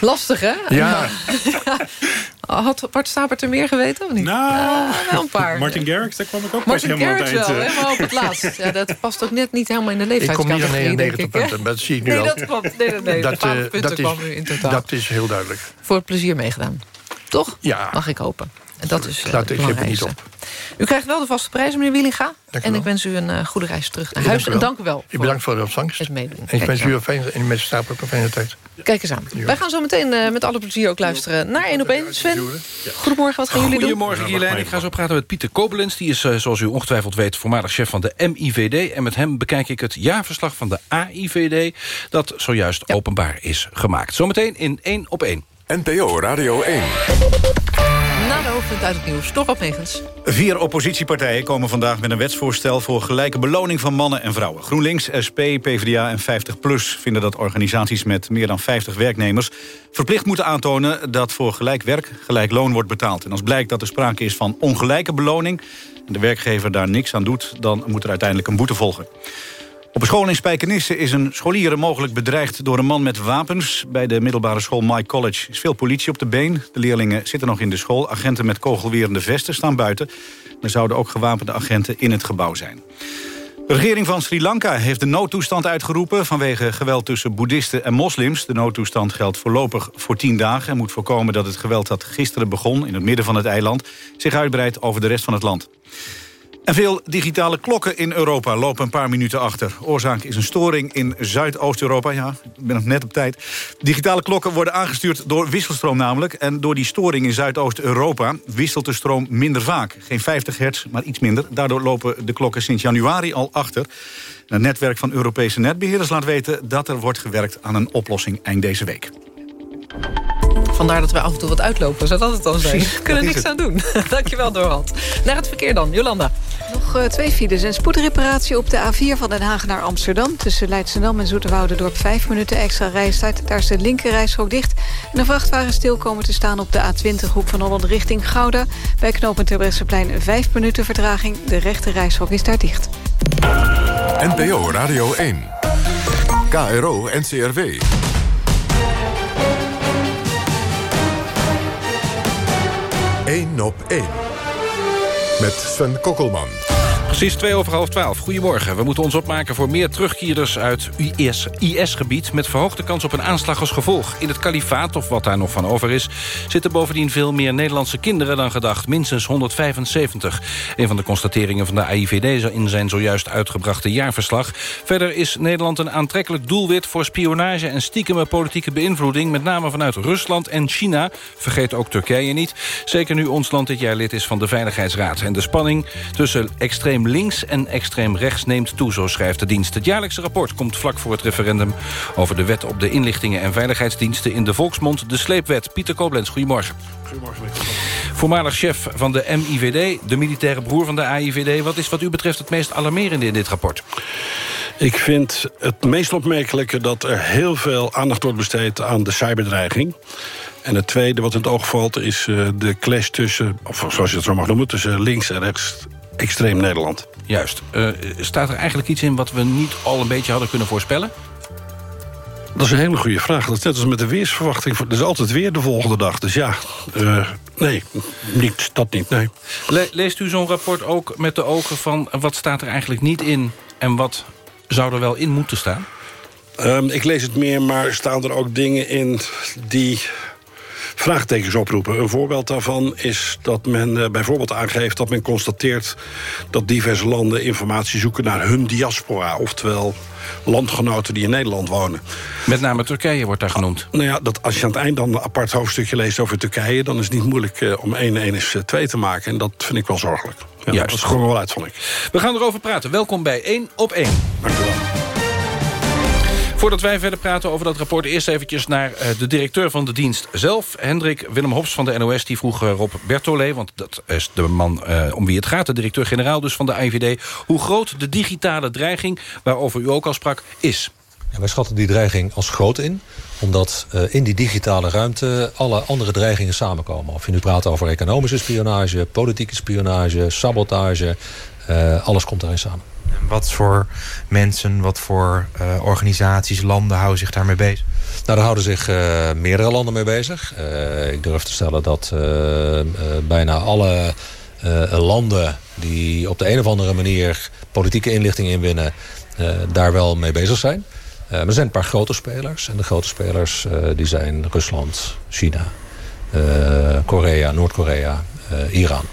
Lastig, hè? Ja. Had Bart Stapert er meer geweten of niet? Nou, wel een paar. Martin Garrix, daar kwam ik ook pas Martin helemaal Garrix wel, helemaal op het laatst. Ja, dat past ook net niet helemaal in de Ik kom niet aan leeftijdscategorie, denk 99 ik. hè? punten, dat zie ik nu nee, al. dat klopt. Nee, nee, nee. Dat, de 12 punten dat is- kwam nu in totaal. Dat is heel duidelijk. Voor het plezier meegedaan. Toch? Ja. Mag ik hopen. Dat is eh, Laat- het het niet belangrijkste. U krijgt wel de vaste prijzen, meneer Wielinga. u En wel. ik wens u een eh, goede reis terug naar huis. dank u En wel. dank u wel. Ik bedankt voor de ontvangst. het meedoen. En ik wens u een fijne, en met Stapel ook een fijne tijd. Kijk eens aan. Wij gaan zo meteen eh, met alle plezier ook luisteren naar 1 op 1. Sven, goedemorgen. Wat gaan jullie doen? Goedemorgen, Gierlijn. Ik ga zo praten met Pieter Kobelens. Die is, eh, zoals u ongetwijfeld weet, voormalig chef van de MIVD. En met hem bekijk ik het jaarverslag van de AIVD... dat zojuist openbaar is gemaakt. Zometeen in 1 op 1. NPO Radio 1. Het nieuws. Toch. Vier oppositiepartijen komen vandaag met een wetsvoorstel... voor gelijke beloning van mannen en vrouwen. GroenLinks, SP, PvdA en 50PLUS vinden dat organisaties... met meer dan 50 werknemers verplicht moeten aantonen... dat voor gelijk werk gelijk loon wordt betaald. En als blijkt dat er sprake is van ongelijke beloning... en de werkgever daar niks aan doet... dan moet er uiteindelijk een boete volgen. Op een school in Spijkenisse is een scholier mogelijk bedreigd door een man met wapens. Bij de middelbare school Mike College is veel politie op de been. De leerlingen zitten nog in de school. Agenten met kogelwerende vesten staan buiten. Er zouden ook gewapende agenten in het gebouw zijn. De regering van Sri Lanka heeft de noodtoestand uitgeroepen... vanwege geweld tussen boeddhisten en moslims. De noodtoestand geldt voorlopig voor tien dagen... en moet voorkomen dat het geweld dat gisteren begon... in het midden van het eiland, zich uitbreidt over de rest van het land. En veel digitale klokken in Europa lopen een paar minuten achter. Oorzaak is een storing in Zuidoost-Europa. Ja, ik ben nog net op tijd. Digitale klokken worden aangestuurd door wisselstroom namelijk. En door die storing in Zuidoost-Europa wisselt de stroom minder vaak. Geen 50 hertz, maar iets minder. Daardoor lopen de klokken sinds januari al achter. En het netwerk van Europese netbeheerders laat weten... dat er wordt gewerkt aan een oplossing eind deze week. Vandaar dat we af en toe wat uitlopen, zou dat het dan zijn. We kunnen niks aan doen. Dankjewel, Dorald. Naar het verkeer dan, Jolanda. Nog eh, twee files. Een spoedreparatie op de A4 van Den Haag naar Amsterdam. Tussen Leidschendam en Zoeterwoudendorp 5 minuten extra reistijd. Daar is de linker reishok dicht. En een vrachtwagen stil komen te staan op de A20 hoek van Holland richting Gouda. Bij knooppunt Terbrechtseplein 5 minuten vertraging. De rechter reishok is daar dicht. NPO Radio 1. KRO NCRW. Eén op één. Met Sven Kokkelman. Precies twee over half twaalf. Goedemorgen. We moeten ons opmaken voor meer terugkeerders uit IS-gebied... met verhoogde kans op een aanslag als gevolg. In het kalifaat, of wat daar nog van over is... zitten bovendien veel meer Nederlandse kinderen dan gedacht. Minstens 175. Een van de constateringen van de AIVD... in zijn zojuist uitgebrachte jaarverslag. Verder is Nederland een aantrekkelijk doelwit... voor spionage en stiekeme politieke beïnvloeding... met name vanuit Rusland en China. Vergeet ook Turkije niet. Zeker nu ons land dit jaar lid is van de Veiligheidsraad. En de spanning tussen extreem links en extreem rechts neemt toe, zo schrijft de dienst. Het jaarlijkse rapport komt vlak voor het referendum... over de wet op de inlichtingen en veiligheidsdiensten... in de volksmond de sleepwet. Pieter Koblenz, goedemorgen. Goedemorgen. Voormalig chef van de MIVD, de militaire broer van de AIVD. Wat is wat u betreft het meest alarmerende in dit rapport? Ik vind het meest opmerkelijke dat er heel veel aandacht wordt besteed aan de cyberdreiging. En het tweede wat in het oog valt is eh, de clash tussen, of zoals je het zo mag noemen, tussen links en rechts extreem Nederland. Juist. Uh, staat er eigenlijk iets in wat we niet al een beetje hadden kunnen voorspellen? Dat is een hele goede vraag. Dat is net als met de weersverwachting. Er is altijd weer de volgende dag. Dus ja, uh, nee, niet, dat niet, nee. Le leest u zo'n rapport ook met de ogen van... wat staat er eigenlijk niet in en wat zou er wel in moeten staan? Um, ik lees het meer, maar staan er ook dingen in die vraagtekens oproepen. Een voorbeeld daarvan is dat men uh, bijvoorbeeld aangeeft... dat men constateert dat diverse landen informatie zoeken naar hun diaspora. Oftewel landgenoten die in Nederland wonen. Met name Turkije wordt daar genoemd. Nou ja, dat als je aan het eind dan een apart hoofdstukje leest over Turkije... dan is het niet moeilijk uh, om 1 en 1 is 2 te maken. En dat vind ik wel zorgelijk. Ja, Juist. Dat sprong er wel uit, vond ik. We gaan erover praten. Welkom bij 1 op 1. Dank u wel. Voordat wij verder praten over dat rapport... eerst eventjes naar de directeur van de dienst zelf. Hendrik Willem Hofs van de NOS die vroeg Rob Bertollet... want dat is de man uh, om wie het gaat, de directeur-generaal dus van de IVD... hoe groot de digitale dreiging, waarover u ook al sprak, is. Ja, wij schatten die dreiging als groot in omdat in die digitale ruimte alle andere dreigingen samenkomen. Of je nu praat over economische spionage, politieke spionage, sabotage... Uh, alles komt daarin samen. En wat voor mensen, wat voor uh, organisaties, landen houden zich daarmee bezig? Nou, daar houden zich uh, meerdere landen mee bezig. Uh, ik durf te stellen dat bijna alle landen die op de een of andere manier politieke inlichting inwinnen... daar wel mee bezig zijn. maar er zijn een paar grote spelers. En de grote spelers die zijn Rusland, China, Korea, Noord-Korea, Iran.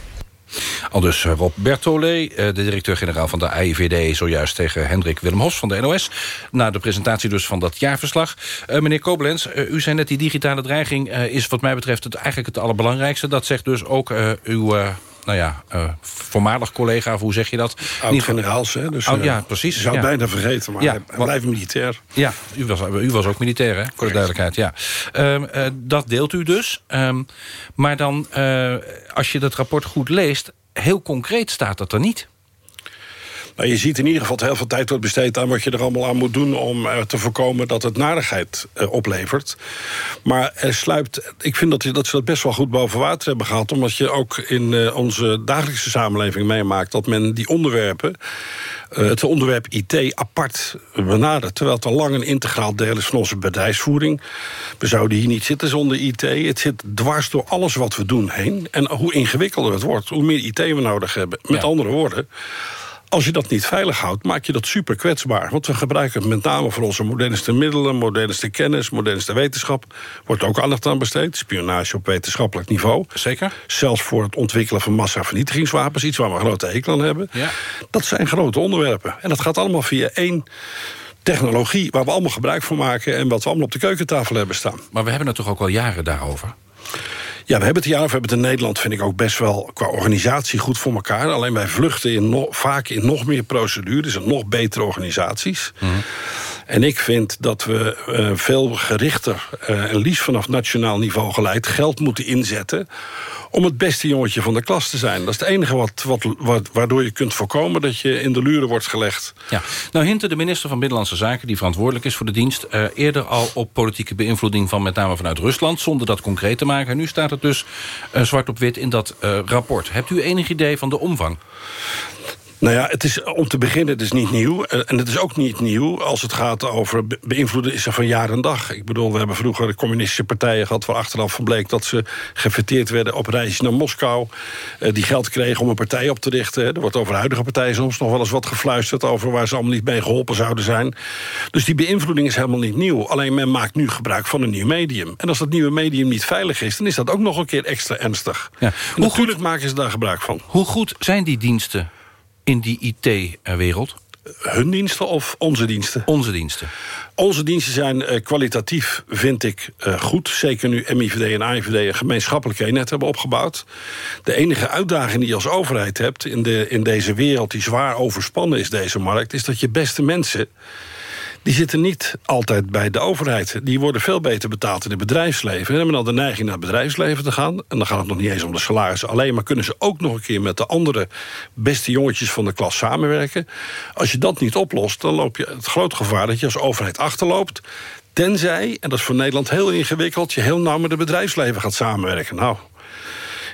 Al dus eh, Rob Bertollet, eh, de directeur-generaal van de AIVD... zojuist tegen Hendrik Willem Hos van de NOS. Na de presentatie dus van dat jaarverslag. Uh, meneer Koblenz, u zei net die digitale dreiging... Is wat mij betreft het, eigenlijk het allerbelangrijkste. Dat zegt dus ook uw nou ja, uh, voormalig collega, of hoe zeg je dat? Oud-generaals, hè? Dus, oh, ja, precies. Je zou ja. bijna vergeten, maar ja, hij blijft militair. Ja, u was, u was ook militair, hè? Voor de duidelijkheid, ja. Um, uh, dat deelt u dus. Um, maar dan, als je dat rapport goed leest... heel concreet staat dat er niet. Nou, je ziet in ieder geval dat heel veel tijd wordt besteed aan wat je er allemaal aan moet doen om te voorkomen dat het narigheid uh, oplevert. Maar er sluipt, ik vind dat, dat ze dat best wel goed boven water hebben gehad, omdat je ook in uh, onze dagelijkse samenleving meemaakt dat men die onderwerpen, het onderwerp IT apart benadert, terwijl het al lang een integraal deel is van onze bedrijfsvoering. We zouden hier niet zitten zonder IT. Het zit dwars door alles wat we doen heen. En hoe ingewikkelder het wordt, hoe meer IT we nodig hebben. Met ja. andere woorden. Als je dat niet veilig houdt, maak je dat super kwetsbaar. Want we gebruiken het met name voor onze modernste middelen... modernste kennis, modernste wetenschap. Wordt ook aandacht aan besteed. Spionage op wetenschappelijk niveau. Zeker. Zelfs voor het ontwikkelen van massavernietigingswapens. Iets waar we grote hekel aan hebben. Ja. Dat zijn grote onderwerpen. En dat gaat allemaal via één technologie... waar we allemaal gebruik van maken... en wat we allemaal op de keukentafel hebben staan. Maar we hebben het toch ook al jaren daarover? Ja, we hebben het jaar, we hebben het in Nederland, vind ik ook best wel qua organisatie goed voor elkaar. Alleen wij vluchten in vaak in nog meer procedures en nog betere organisaties. Mhm. En ik vind dat we uh, veel gerichter uh, en liefst vanaf nationaal niveau geleid geld moeten inzetten om het beste jongetje van de klas te zijn. Dat is het enige wat, wat, waardoor je kunt voorkomen dat je in de luren wordt gelegd. Ja. Nou hintte de minister van Binnenlandse Zaken... die verantwoordelijk is voor de dienst... Uh, eerder al op politieke beïnvloeding van met name vanuit Rusland... zonder dat concreet te maken. En nu staat het dus zwart op wit in dat rapport. Hebt u enig idee van de omvang? Nou ja, het is, om te beginnen, het is niet nieuw. En het is ook niet nieuw als het gaat over beïnvloeden is er van jaar en dag. Ik bedoel, we hebben vroeger de communistische partijen gehad... waar achteraf van bleek dat ze gefeteerd werden op reisjes naar Moskou. Uh, die geld kregen om een partij op te richten. Er wordt over huidige partijen soms nog wel eens wat gefluisterd... over waar ze allemaal niet mee geholpen zouden zijn. Dus die beïnvloeding is helemaal niet nieuw. Alleen men maakt nu gebruik van een nieuw medium. En als dat nieuwe medium niet veilig is... dan is dat ook nog een keer extra ernstig. Ja. Hoe natuurlijk goed, maken ze daar gebruik van. Hoe goed zijn die diensten in die IT-wereld? Hun diensten of onze diensten? Onze diensten. Onze diensten zijn uh, kwalitatief, vind ik, uh, goed. Zeker nu MIVD en AIVD een gemeenschappelijke eenheid hebben opgebouwd. De enige uitdaging die je als overheid hebt... in, de, in deze wereld die zwaar overspannen is, deze markt... is dat je beste mensen die zitten niet altijd bij de overheid. Die worden veel beter betaald in het bedrijfsleven. En hebben dan de neiging naar het bedrijfsleven te gaan. En dan gaat het nog niet eens om de salarissen alleen... maar kunnen ze ook nog een keer met de andere beste jongetjes van de klas samenwerken. Als je dat niet oplost, dan loop je het grote gevaar... dat je als overheid achterloopt. Tenzij, en dat is voor Nederland heel ingewikkeld... je heel nauw met het bedrijfsleven gaat samenwerken. Nou,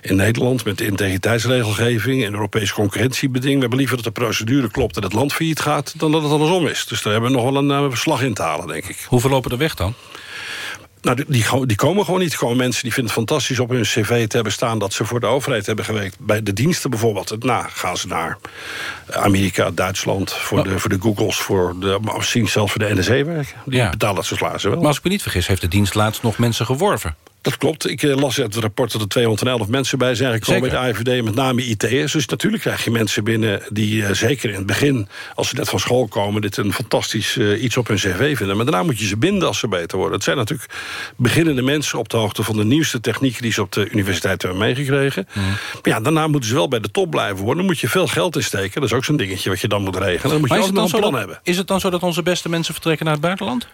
in Nederland met de integriteitsregelgeving... en Europese concurrentiebeding. We hebben liever dat de procedure klopt en het land failliet gaat... dan dat het andersom is. Dus daar hebben we nog wel een uh, slag in te halen, denk ik. Hoeveel lopen er weg dan? Nou, die, die, komen gewoon niet. Er komen mensen die vinden het fantastisch op hun cv te hebben staan... dat ze voor de overheid hebben gewerkt. Bij de diensten bijvoorbeeld. Nou, gaan ze naar Amerika, Duitsland... voor, oh. de, voor de Googles, voor de, misschien zelfs voor de NSC werken. Die ja. betalen dat soort salarissen wel. Maar als ik me niet vergis, heeft de dienst laatst nog mensen geworven. Dat klopt. Ik uh, las uit het rapport dat er 211 mensen bij zijn gekomen bij de AIVD, met name IT'ers. Dus natuurlijk krijg je mensen binnen die uh, zeker in het begin, als ze net van school komen, dit een fantastisch uh, iets op hun cv vinden. Maar daarna moet je ze binden als ze beter worden. Het zijn natuurlijk beginnende mensen op de hoogte van de nieuwste technieken die ze op de universiteit hebben meegekregen. Mm. Maar ja, daarna moeten ze wel bij de top blijven worden. Dan moet je veel geld insteken. Dat is ook zo'n dingetje wat je dan moet regelen. Dan moet maar je ook nog een plan dat, hebben. Is het dan zo dat onze beste mensen vertrekken naar het buitenland?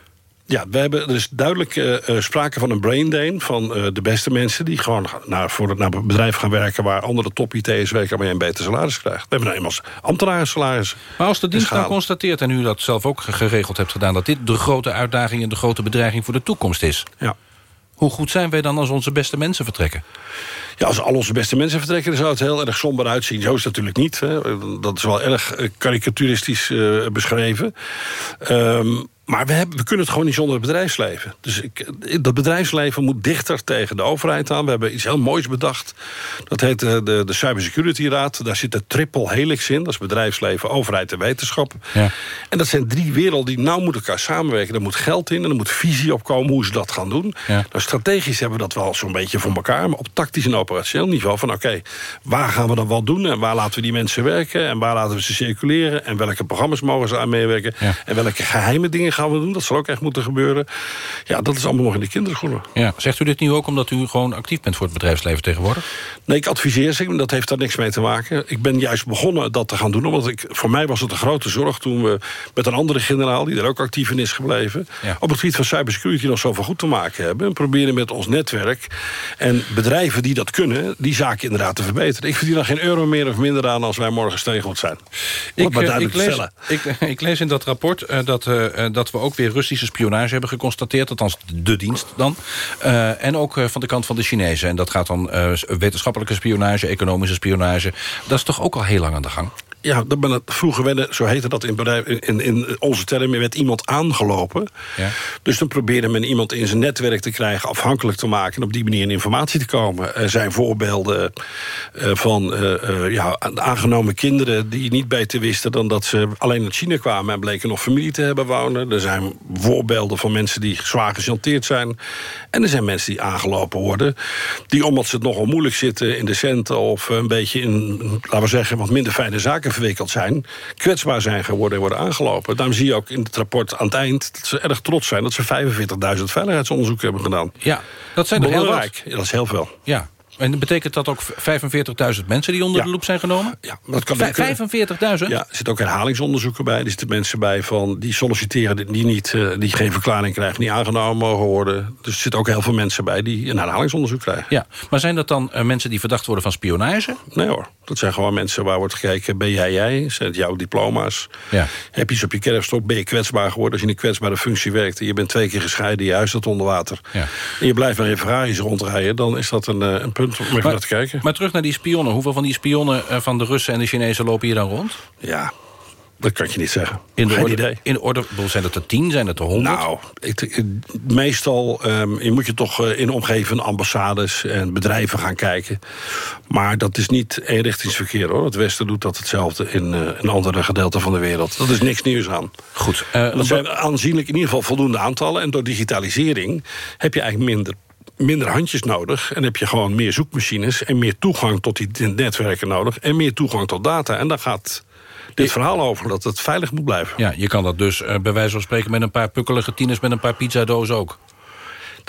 Ja, we hebben, er is duidelijk uh, uh, sprake van een brain drain... van uh, de beste mensen die gewoon naar, voor, naar een bedrijf gaan werken... waar andere top-IT'ers werken, waar je een beter salaris krijgt. We hebben nou eenmaal ambtenarensalarissen. Maar als de dienst dan constateert, en u dat zelf ook geregeld hebt gedaan... dat dit de grote uitdaging en de grote bedreiging voor de toekomst is... Ja. Hoe goed zijn wij dan als onze beste mensen vertrekken? Ja, als al onze beste mensen vertrekken, dan zou het heel erg somber uitzien. Zo is het natuurlijk niet. Hè. Dat is wel erg eh, karikaturistisch uh, beschreven. Um, maar we, hebben, we kunnen het gewoon niet zonder het bedrijfsleven. Dus ik, dat bedrijfsleven moet dichter tegen de overheid aan. We hebben iets heel moois bedacht. Dat heet de, de, de Cybersecurity Raad. Daar zit de triple helix in. Dat is bedrijfsleven, overheid en wetenschap. Ja. En dat zijn drie werelden die nauw met elkaar samenwerken. Er moet geld in en er moet visie op komen hoe ze dat gaan doen. Ja. Nou, strategisch hebben we dat wel zo'n beetje voor elkaar. Maar op tactisch en operationeel niveau van oké, waar gaan we dan wat doen? En waar laten we die mensen werken? En waar laten we ze circuleren? En welke programma's mogen ze aan meewerken? Ja. En welke geheime dingen gaan we doen. Dat zal ook echt moeten gebeuren. Ja, dat is allemaal nog in de kinderschoenen. Ja. Zegt u dit nu ook omdat u gewoon actief bent voor het bedrijfsleven tegenwoordig? Nee, ik adviseer ze. Dat heeft daar niks mee te maken. Ik ben juist begonnen dat te gaan doen. Omdat ik, voor mij was het een grote zorg toen we met een andere generaal... die er ook actief in is gebleven... op het gebied van cybersecurity nog zoveel goed te maken hebben. En proberen met ons netwerk en bedrijven die dat kunnen... die zaken inderdaad te verbeteren. Ik verdien er geen euro meer of minder aan als wij morgen stegeld zijn. Ik, maar eh, ik, lees, ik, ik, lees in dat rapport uh, dat, uh, dat we ook weer Russische spionage hebben geconstateerd. Althans, de dienst dan. Uh, en ook uh, van de kant van de Chinezen. En dat gaat dan uh, wetenschappelijke spionage, economische spionage. Dat is toch ook al heel lang aan de gang? Ja, dat ben het, vroeger werden, zo heette dat in, bedrijf, in, in onze termen, werd iemand aangelopen. Ja. Dus dan probeerde men iemand in zijn netwerk te krijgen, afhankelijk te maken en op die manier in informatie te komen. Er zijn voorbeelden uh, van uh, uh, ja, aangenomen kinderen die niet beter wisten dan dat ze alleen uit China kwamen en bleken nog familie te hebben wonen. Er zijn voorbeelden van mensen die zwaar gechanteerd zijn. En er zijn mensen die aangelopen worden, die omdat ze het nogal moeilijk zitten in de centen of een beetje in, laten we zeggen, wat minder fijne zaken verwikkeld zijn... kwetsbaar zijn geworden en worden aangelopen. Daarom zie je ook in het rapport aan het eind... dat ze erg trots zijn dat ze 45.000 veiligheidsonderzoeken hebben gedaan. Ja, dat zijn er heel wat. Ja, dat is heel veel. Ja, en betekent dat ook 45.000 mensen die onder de loep zijn genomen? Ja, dat kan 45.000? Ja, er zitten ook herhalingsonderzoeken bij. Er zitten mensen bij van die solliciteren, die, niet, uh, die geen verklaring krijgen, die aangenomen mogen worden. Dus er zitten ook heel veel mensen bij die een herhalingsonderzoek krijgen. Ja, maar zijn dat dan uh, mensen die verdacht worden van spionage? Nee hoor, dat zijn gewoon mensen waar wordt gekeken, ben jij jij? Zijn het jouw diploma's? Ja. Heb je iets op je kerfstok? Ben je kwetsbaar geworden als je in een kwetsbare functie werkt? En je bent twee keer gescheiden, je huis staat onder water. Ja. En je blijft maar in Ferraris rondrijden, dan is dat een, een punt om even maar, te kijken. Maar terug naar die spionnen. Hoeveel van die spionnen eh, van de Russen en de Chinezen lopen hier dan rond? Ja, dat kan je niet zeggen. In de Geen orde, idee. In de orde, zijn het er tien, zijn het er honderd? Nou, ik, meestal um, je moet je toch uh, in omgevende ambassades en bedrijven gaan kijken. Maar dat is niet eenrichtingsverkeer hoor. Het Westen doet dat hetzelfde in, uh, in andere gedeelten van de wereld. Dat is niks nieuws aan. Goed. Uh, dat zijn aanzienlijk in ieder geval voldoende aantallen. En door digitalisering heb je eigenlijk minder minder handjes nodig. En heb je gewoon meer zoekmachines en meer toegang tot die netwerken nodig. En meer toegang tot data. En dan gaat dit verhaal over dat het veilig moet blijven. Ja, je kan dat dus uh, bij wijze van spreken met een paar pukkelige tieners... met een paar pizzadozen ook.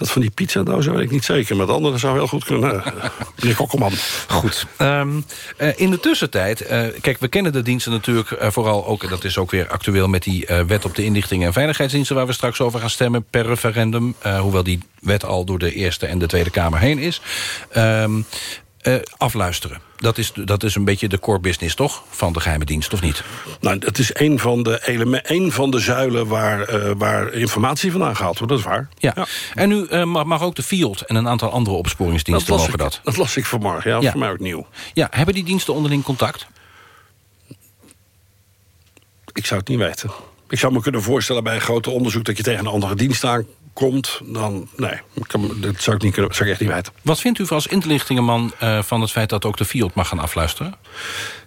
Dat van die pizzadozen weet ik niet zeker. Maar het andere zou heel goed kunnen. Meneer Kokkelman. Goed. Um, uh, in de tussentijd... Uh, kijk, we kennen de diensten natuurlijk uh, vooral ook... en dat is ook weer actueel met die wet op de inlichting en veiligheidsdiensten... waar we straks over gaan stemmen per referendum. hoewel die wet al door de Eerste en de Tweede Kamer heen is. Um, uh, afluisteren. Dat is, dat is een beetje de core business, toch? Van de geheime dienst, of niet? Nou, het is een van de, een van de zuilen waar, uh, waar informatie vandaan gehaald wordt. Dat is waar. Ja. ja. En nu uh, mag, mag ook de FIOD en een aantal andere opsporingsdiensten mogen dat. Dat las ik vanmorgen, ja. Dat is voor mij ook nieuw. Ja, hebben die diensten onderling contact? Ik zou het niet weten. Ik zou me kunnen voorstellen bij een grote onderzoek... dat je tegen een andere dienst aan komt, dan nee, dat zou ik, niet kunnen, zou echt niet weten. Wat vindt u als inlichtingenman uh, van het feit dat ook de FIOD mag gaan afluisteren?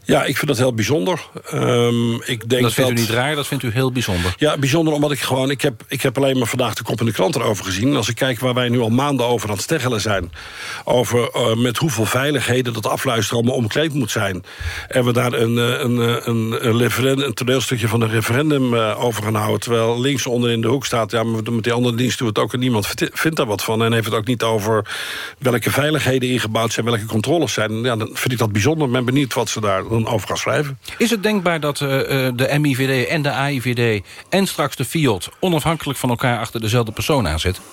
Ja, ik vind dat heel bijzonder. Um, ik denk dat vindt dat... u niet raar, dat vindt u heel bijzonder? Ja, bijzonder omdat ik gewoon... Ik heb, ik heb alleen maar vandaag de kop in de krant erover gezien. Als ik kijk waar wij nu al maanden over aan het steggelen zijn... over uh, met hoeveel veiligheden dat afluisteren allemaal omkleed moet zijn... en we daar een, een, een, een, referendum, een toneelstukje van een referendum uh, over gaan houden... terwijl links onder in de hoek staat... ja, maar met die andere diensten doen we het ook... en niemand vindt daar wat van... en heeft het ook niet over welke veiligheden ingebouwd zijn... welke controles zijn. Ja, dan vind ik dat bijzonder. Ik ben benieuwd wat ze daar gaan schrijven. Is het denkbaar dat uh, de MIVD en de AIVD... en straks de FIOD onafhankelijk van elkaar achter dezelfde persoon aanzitten?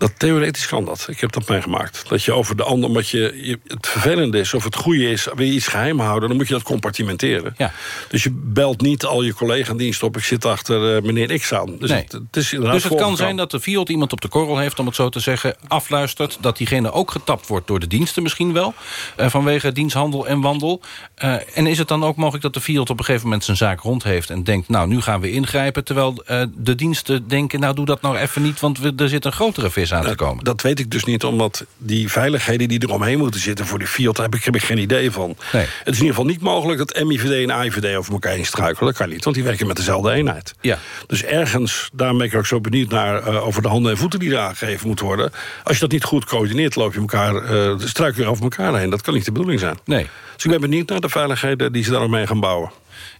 Dat theoretisch kan dat. Ik heb dat meegemaakt. Dat je over de ander, omdat je, je, het vervelende is of het goede is, wil je iets geheim houden, dan moet je dat compartimenteren. Ja. Dus je belt niet al je collega dienst op. Ik zit achter uh, meneer X aan. Dus nee. het, het, is dus het kan zijn dat de Fiat iemand op de korrel heeft, om het zo te zeggen, afluistert. Dat diegene ook getapt wordt door de diensten misschien wel. Uh, vanwege diensthandel en wandel. Uh, en is het dan ook mogelijk dat de Fiat op een gegeven moment zijn zaak rond heeft en denkt, nou nu gaan we ingrijpen. Terwijl de diensten denken, nou doe dat nou even niet, want we, er zit een grotere vis aan te komen. Dat weet ik dus niet, omdat die veiligheden die eromheen moeten zitten... voor die Fiat, daar heb ik, heb ik geen idee van. Nee. Het is in ieder geval niet mogelijk dat MIVD en AIVD over elkaar heen struikelen. Dat kan niet, want die werken met dezelfde eenheid. Ja. Dus ergens, daarom ben ik ook zo benieuwd naar... Uh, over de handen en voeten die er aangegeven moeten worden. Als je dat niet goed coördineert, loop je elkaar, uh, struikel je over elkaar heen. Dat kan niet de bedoeling zijn. Nee. Dus ik ben benieuwd naar de veiligheden die ze daaromheen gaan bouwen.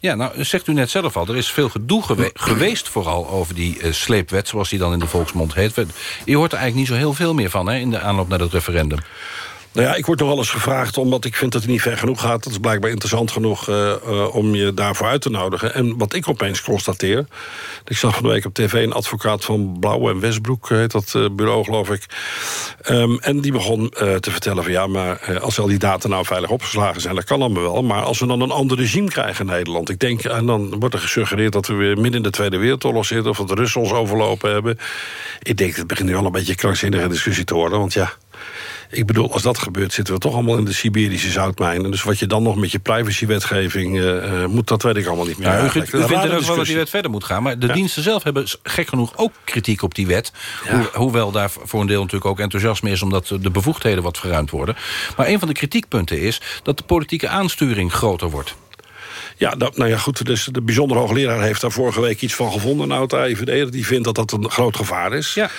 Ja, nou zegt u net zelf al, er is veel gedoe gewe geweest vooral over die uh, sleepwet... zoals die dan in de volksmond heet. Je hoort er eigenlijk niet zo heel veel meer van hè, in de aanloop naar het referendum. Nou ja, ik word nog wel eens gevraagd omdat ik vind dat het niet ver genoeg gaat. Dat is blijkbaar interessant genoeg uh, uh, om je daarvoor uit te nodigen. En wat ik opeens constateer... Ik zag van de week op tv een advocaat van Blauwe en Westbroek... heet dat bureau, geloof ik. Um, en die begon te vertellen van... ja, maar als al die data nou veilig opgeslagen zijn... dat kan allemaal wel. Maar als we dan een ander regime krijgen in Nederland... ik denk, en dan wordt er gesuggereerd dat we weer midden in de Tweede Wereldoorlog zitten... of dat Russen ons overlopen hebben. Ik denk, het begint nu al een beetje een krankzinnige discussie te worden. Want ja... Ik bedoel, als dat gebeurt, zitten we toch allemaal in de Siberische zoutmijnen. Dus wat je dan nog met je privacywetgeving uh, moet, dat weet ik allemaal niet meer. Ja, u, u vindt er ook wel dat die wet verder moet gaan. Maar de ja. diensten zelf hebben gek genoeg ook kritiek op die wet. Ja. Ho hoewel daar voor een deel natuurlijk ook enthousiasme is... omdat de bevoegdheden wat verruimd worden. Maar een van de kritiekpunten is dat de politieke aansturing groter wordt. Ja, dat, nou ja, goed. Dus de bijzondere hoogleraar heeft daar vorige week iets van gevonden. Nou, de IVD, die vindt dat dat een groot gevaar is. Ja.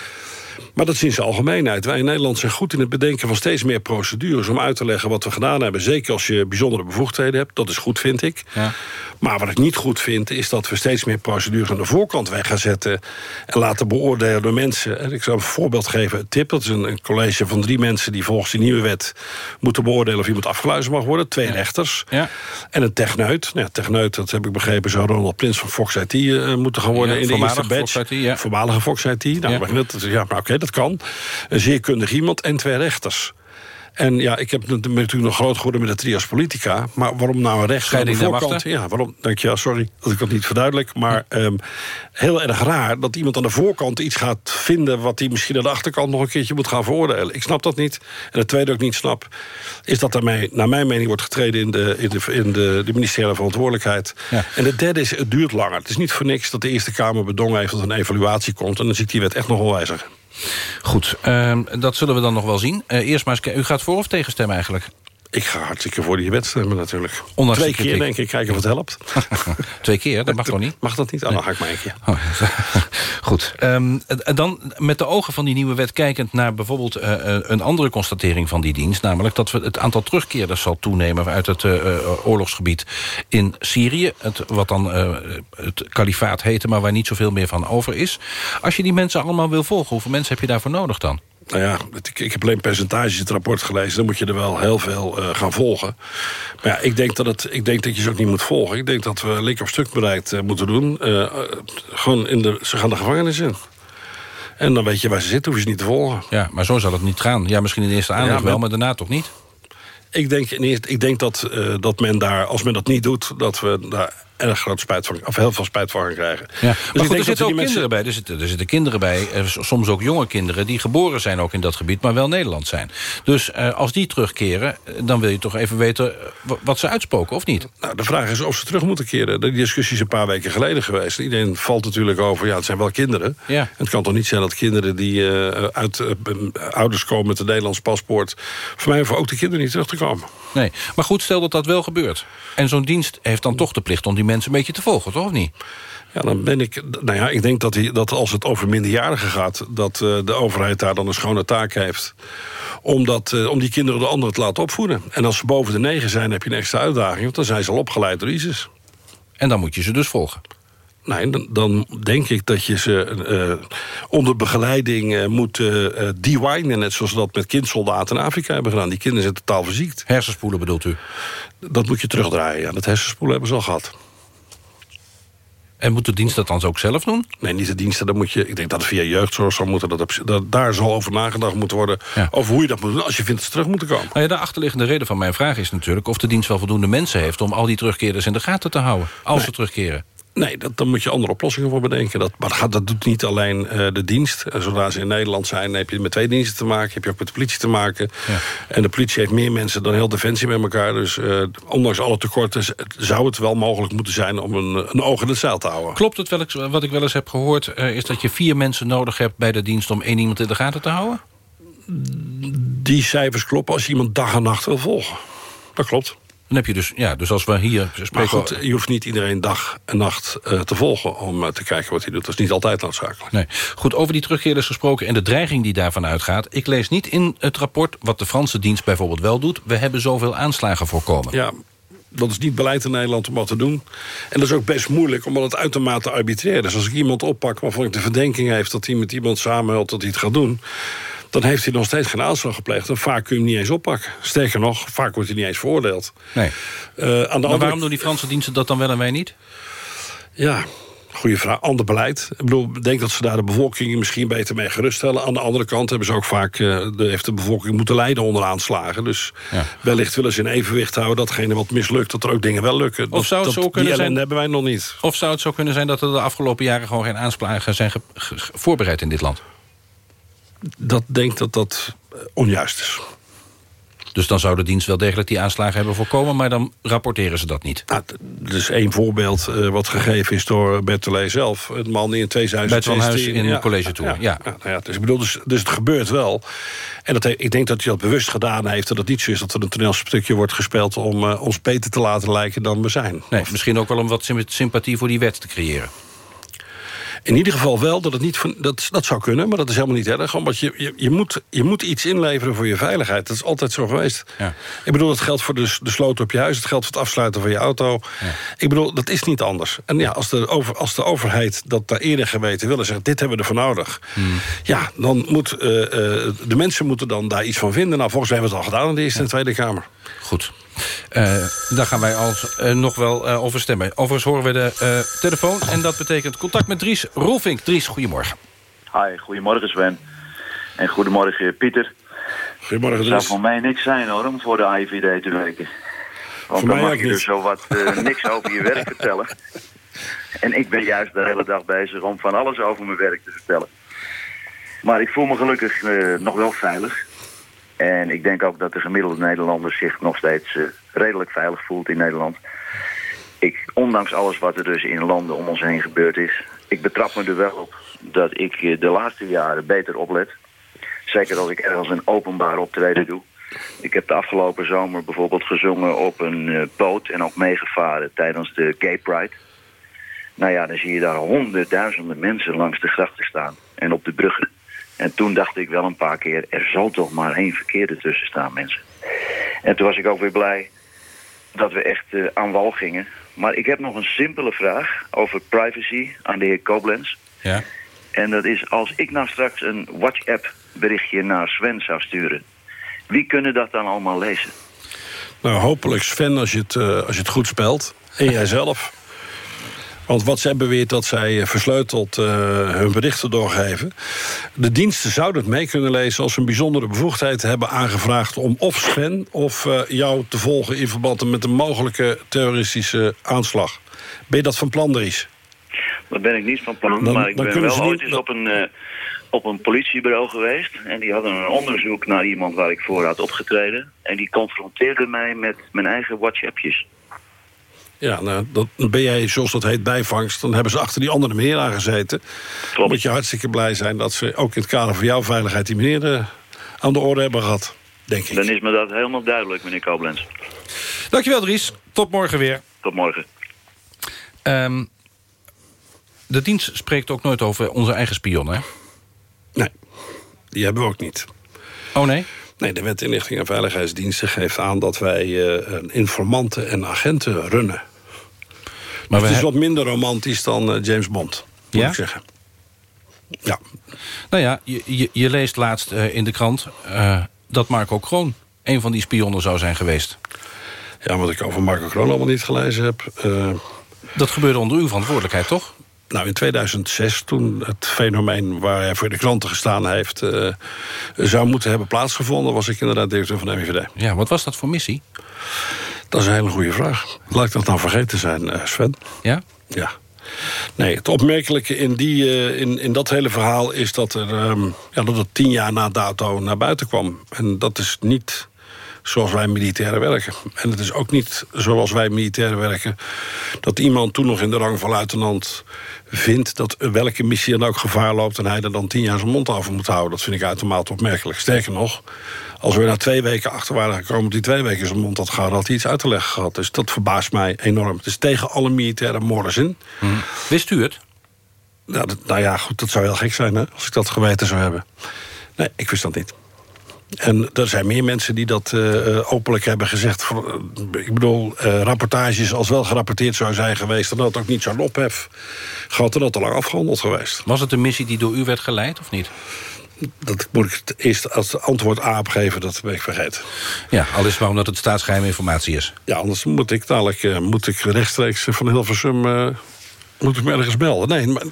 Maar dat is in zijn algemeenheid. Wij in Nederland zijn goed in het bedenken van steeds meer procedures... om uit te leggen wat we gedaan hebben. Zeker als je bijzondere bevoegdheden hebt. Dat is goed, vind ik. Ja. Maar wat ik niet goed vind, is dat we steeds meer procedures... aan de voorkant weg gaan zetten en laten beoordelen door mensen. En ik zal een voorbeeld geven. Een tip, dat is een, een, college van drie mensen... die volgens die nieuwe wet moeten beoordelen... of iemand afgeluisterd mag worden. Twee ja. rechters. Ja. En een techneut. Nou, techneut, dat heb ik begrepen... zou Ronald Prins van Fox IT uh, moeten gaan worden... in de eerste batch. Fox IT, ja. Voormalige Fox IT. Nou, ja, dat, ja maar oké, okay, dat kan. Een zeer kundig iemand en twee rechters. En ja, ik heb natuurlijk nog groot geworden met de trias politica. Maar waarom nou een rechter aan de voorkant? Ja, waarom? Dank je, sorry dat ik dat niet verduidelijk. Maar um, heel erg raar dat iemand aan de voorkant iets gaat vinden... wat hij misschien aan de achterkant nog een keertje moet gaan veroordelen. Ik snap dat niet. En het tweede ook niet snap... is dat daarmee, naar mijn mening, wordt getreden in de, in de, in de, de ministeriële verantwoordelijkheid. Ja. En het derde is, het duurt langer. Het is niet voor niks dat de Eerste Kamer bedongen heeft... dat een evaluatie komt. En dan zie ik die wet echt nog wel wijzigen. Goed, uh, dat zullen we dan nog wel zien. Uh, eerst maar eens, u gaat voor of tegenstemmen eigenlijk? Ik ga hartstikke voor die wet stemmen natuurlijk. Ondanks Twee keer denk ik, kijken of het helpt. Twee keer, dat mag toch niet? Mag dat niet? Dan nee. ga ik maar één keer. Oh, goed. Um, dan met de ogen van die nieuwe wet kijkend naar bijvoorbeeld uh, een andere constatering van die dienst. Namelijk dat we het aantal terugkeerders zal toenemen uit het uh, oorlogsgebied in Syrië. Het, wat dan uh, het kalifaat heette, maar waar niet zoveel meer van over is. Als je die mensen allemaal wil volgen, hoeveel mensen heb je daarvoor nodig dan? Nou ja, ik, ik heb alleen percentages het rapport gelezen. Dan moet je er wel heel veel uh, gaan volgen. Maar ja, ik denk, dat het, ik denk dat je ze ook niet moet volgen. Ik denk dat we link op stuk bereid uh, moeten doen. Uh, gewoon in de, ze gaan de gevangenis in. En dan weet je waar ze zitten, hoef je ze niet te volgen. Ja, maar zo zal het niet gaan. Ja, misschien in de eerste ja, wel, maar daarna toch niet? Ik denk, ik denk dat, uh, dat men daar, als men dat niet doet... dat we daar erg groot spijt van, of heel veel spijt van gaan krijgen. Ja. Dus maar goed, er zitten ook mensen... kinderen bij. Er zitten, er zitten kinderen bij, eh, soms ook jonge kinderen... die geboren zijn ook in dat gebied, maar wel Nederland zijn. Dus uh, als die terugkeren, dan wil je toch even weten... wat ze uitspoken, of niet? Nou, de vraag is of ze terug moeten keren. Die discussie is een paar weken geleden geweest. Iedereen valt natuurlijk over, ja, het zijn wel kinderen. Ja. En het kan toch niet zijn dat kinderen die uh, uit uh, ouders komen... met een Nederlands paspoort... voor mij hoeven ook de kinderen niet terug te komen. Nee, maar goed, stel dat dat wel gebeurt. En zo'n dienst heeft dan toch de plicht om die mensen een beetje te volgen, toch of niet? Ja, dan ben ik. Nou ja, ik denk dat, die, dat als het over minderjarigen gaat, dat uh, de overheid daar dan een schone taak heeft. Om, dat, uh, om die kinderen de anderen te laten opvoeden. En als ze boven de negen zijn, heb je een extra uitdaging. Want dan zijn ze al opgeleid door ISIS. En dan moet je ze dus volgen. Nee, dan, dan denk ik dat je ze uh, onder begeleiding uh, moet uh, dewinen. Net zoals we dat met kindsoldaten in Afrika hebben gedaan. Die kinderen zijn totaal verziekt. Hersenspoelen bedoelt u? Dat moet je terugdraaien, ja. Dat hersenspoelen hebben ze al gehad. En moet de dienst dat dan ook zelf doen? Nee, niet de diensten. Dan moet je, ik denk dat het via jeugdzorg zou moeten. Dat, daar zal over nagedacht moeten worden. Over hoe je dat moet doen als je vindt dat ze terug moeten komen. Nou ja, de achterliggende reden van mijn vraag is natuurlijk... of de dienst wel voldoende mensen heeft om al die terugkeerders in de gaten te houden. Als ze terugkeren. Nee, dat, daar moet je andere oplossingen voor bedenken. Dat, maar dat, doet niet alleen eh, de dienst. Eh, Zodra ze in Nederland zijn, heb je met twee diensten te maken. Heb je ook met de politie te maken. En de politie heeft meer mensen dan heel Defensie met elkaar. Dus eh, ondanks alle tekorten zou het wel mogelijk moeten zijn... om een, een oog in het zeil te houden. Klopt het wel eens, wat ik wel eens heb gehoord... eh, is dat je vier mensen nodig hebt bij de dienst om één iemand in de gaten te houden? Die cijfers kloppen als je iemand dag en nacht wil volgen. Dat klopt. Dan heb je dus, ja, dus als we hier spreken... Maar goed, je hoeft niet iedereen dag en nacht eh, te volgen... om eh, te kijken wat hij doet. Dat is niet altijd noodzakelijk. Nee. Goed, over die terugkeerders gesproken en de dreiging die daarvan uitgaat. Ik lees niet in het rapport wat de Franse dienst bijvoorbeeld wel doet. We hebben zoveel aanslagen voorkomen. Ja, dat is niet beleid in Nederland om wat te doen. En dat is ook best moeilijk, omdat het uitermate arbitrair is. Als ik iemand oppak waarvan ik de verdenking heeft... dat hij met iemand samenhult dat hij het gaat doen... dan heeft hij nog steeds geen aanslag gepleegd. En vaak kun je hem niet eens oppakken. Sterker nog, vaak wordt hij niet eens veroordeeld. Nee. Eh, aan de maar andere waarom doen die Franse diensten dat dan wel en wij niet? Ja, goede vraag. Ander beleid. Ik bedoel, ik denk dat ze daar de bevolking misschien beter mee geruststellen. Aan de andere kant hebben ze ook vaak... eh, de, heeft de bevolking moeten lijden onder aanslagen. Dus wellicht willen ze in evenwicht houden... datgene wat mislukt, dat er ook dingen wel lukken. Of zou het dat, zo kunnen die zijn- hebben wij nog niet. Of zou het zo kunnen zijn dat er de afgelopen jaren... gewoon geen aanslagen zijn voorbereid in dit land? Dat denk dat dat eh, onjuist is. Dus dan zou de dienst wel degelijk die aanslagen hebben voorkomen... maar dan rapporteren ze dat niet. Nou, is één voorbeeld eh, wat gegeven is door Bertolet zelf. Het man die in 2016... Bert van Huis in College Tour, ja. nou ja, dus, ik bedoel, dus, dus het gebeurt wel. En dat, ik denk dat hij dat bewust gedaan heeft. Dat het niet zo is dat er een toneelstukje wordt gespeeld... om eh, ons beter te laten lijken dan we zijn. Nee, misschien ook wel om wat sym- sympathie voor die wet te creëren. In ieder geval wel dat het niet van, dat, dat zou kunnen, maar dat is helemaal niet erg. Omdat je, je, je, moet, je moet iets inleveren voor je veiligheid. Dat is altijd zo geweest. Ja. Ik bedoel, dat geldt voor de, de sloot op je huis. Het geldt voor het afsluiten van je auto. Ik bedoel, dat is niet anders. En ja, als de, over, als de overheid dat daar eerder geweten willen zeggen... dit hebben we ervoor nodig. Ja, dan moet eh, eh, de mensen moeten dan daar iets van vinden. Nou, volgens mij hebben we het al gedaan in de Eerste en Tweede Kamer. Goed. Eh, daar gaan wij als, eh, nog wel eh, over stemmen. Overigens horen we de eh, telefoon. En dat betekent contact met Dries Rolfink. Dries, goedemorgen. Hi, goedemorgen Sven. En goedemorgen Pieter. Goedemorgen Het zou Dries. voor mij niks zijn hoor, om voor de AIVD te werken. Want Voor dan mij mag ook je dus zo wat eh, niks over je werk vertellen. En ik ben juist de hele dag bezig om van alles over mijn werk te vertellen. Maar ik voel me gelukkig eh, nog wel veilig. En ik denk ook dat de gemiddelde Nederlander zich nog steeds eh, redelijk veilig voelt in Nederland. Ik, ondanks alles wat er dus in landen om ons heen gebeurd is... ik betrap me er wel op dat ik eh, de laatste jaren beter oplet. Zeker als ik ergens een openbaar optreden doe. Ik heb de afgelopen zomer bijvoorbeeld gezongen op een eh, boot... en ook meegevaren tijdens de Gay Pride. Nou ja, dan zie je daar honderdduizenden mensen langs de grachten staan en op de bruggen. En toen dacht ik wel een paar keer, er zal toch maar één verkeerde tussen staan, mensen. En toen was ik ook weer blij dat we echt eh, aan wal gingen. Maar ik heb nog een simpele vraag over privacy aan de heer Koblenz. Ja. En dat is, als ik nou straks een WhatsApp berichtje naar Sven zou sturen... wie kunnen dat dan allemaal lezen? Nou, hopelijk Sven als je het, eh, als je het goed spelt. En jijzelf. Want WhatsApp beweert dat zij eh, versleuteld eh, hun berichten doorgeven. De diensten zouden het mee kunnen lezen als ze een bijzondere bevoegdheid hebben aangevraagd... om of Sven of eh, jou te volgen in verband met een mogelijke terroristische aanslag. Ben je dat van plan, Dries? Dat ben ik niet van plan, Dan- maar ik ben wel ooit eens op een, op een politiebureau geweest. En die hadden een onderzoek naar iemand waar ik voor had opgetreden. En die confronteerde mij met mijn eigen WhatsAppjes. Ja, nou, dat, dan ben jij, zoals dat heet, bijvangst. Dan hebben ze achter die andere meneer aangezeten. Dan moet je hartstikke blij zijn dat ze ook in het kader van jouw veiligheid... die meneer eh, aan de orde hebben gehad, denk ik. Dan is me dat helemaal duidelijk, meneer Koblenz. Dankjewel, Dries. Tot morgen weer. Tot morgen. Ehm, de dienst spreekt ook nooit over onze eigen spion, hè? Nee, die hebben we ook niet. Oh nee? Nee, de wet inlichting en veiligheidsdiensten geeft aan... dat wij eh, informanten en agenten runnen. Maar we het is wat minder romantisch dan eh, James Bond, moet Ja? ik zeggen. Ja. Nou ja, je, je, je leest laatst eh, in de krant... eh, dat Marco Kroon een van die spionnen zou zijn geweest. Ja, wat ik over Marco Kroon allemaal niet gelezen heb... Dat gebeurde onder uw verantwoordelijkheid, toch? Nou, in 2006, toen het fenomeen waar hij voor de kranten gestaan heeft... Uh, zou moeten hebben plaatsgevonden... was ik inderdaad directeur van de MVD. Ja, wat was dat voor missie? Dat is een hele goede vraag. Laat ik dat nou vergeten zijn, uh, Sven. Ja? Ja. Nee, het opmerkelijke in, die, uh, in, in dat hele verhaal is dat, er, um, ja, dat het tien jaar na dato naar buiten kwam. En dat is niet zoals wij militairen werken. En het is ook niet zoals wij militairen werken... dat iemand toen nog in de rang van luitenant vindt... dat welke missie dan ook gevaar loopt... en hij er dan tien jaar zijn mond over moet houden. Dat vind ik uitermate opmerkelijk. Sterker nog, als we na twee weken achter waren gekomen... die twee weken zijn mond had gehouden, had hij iets uit te leggen gehad. Dus dat verbaast mij enorm. Het is tegen alle militaire moorders in. Hmm. Wist u het? Nou, dat, nou ja, goed, dat zou heel gek zijn hè, als ik dat geweten zou hebben. Nee, ik wist dat niet. En er zijn meer mensen die dat uh, openlijk hebben gezegd. Uh, ik bedoel, uh, rapportages als wel gerapporteerd zou zijn geweest... dan had het ook niet zo'n ophef gehad en dat te lang afgehandeld geweest. Was het een missie die door u werd geleid of niet? Dat moet ik het eerst als antwoord A opgeven, dat ben ik vergeten. Ja, al is het maar omdat het staatsgeheime informatie is. Ja, anders moet ik dadelijk moet ik rechtstreeks van Hilversum moet ik me ergens melden. Nee, maar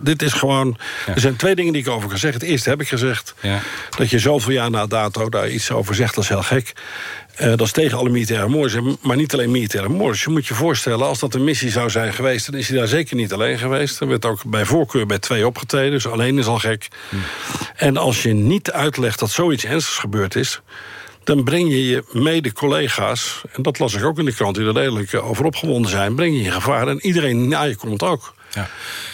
dit is gewoon... Ja. Er zijn twee dingen die ik over kan zeggen. Het eerste heb ik gezegd. Ja. Dat je zoveel jaar na dato daar iets over zegt, dat is heel gek. Uh, dat is tegen alle militaire moorden, maar niet alleen militaire moorden. Dus je moet je voorstellen, als dat een missie zou zijn geweest... dan is hij daar zeker niet alleen geweest. Er werd ook bij voorkeur bij twee opgetreden, dus alleen is al gek. Hm. En als je niet uitlegt dat zoiets ernstigs gebeurd is dan breng je je mede-collega's... en dat las ik ook in de krant, die er redelijk over opgewonden zijn... breng je in gevaar en iedereen na je komt ook. Ja.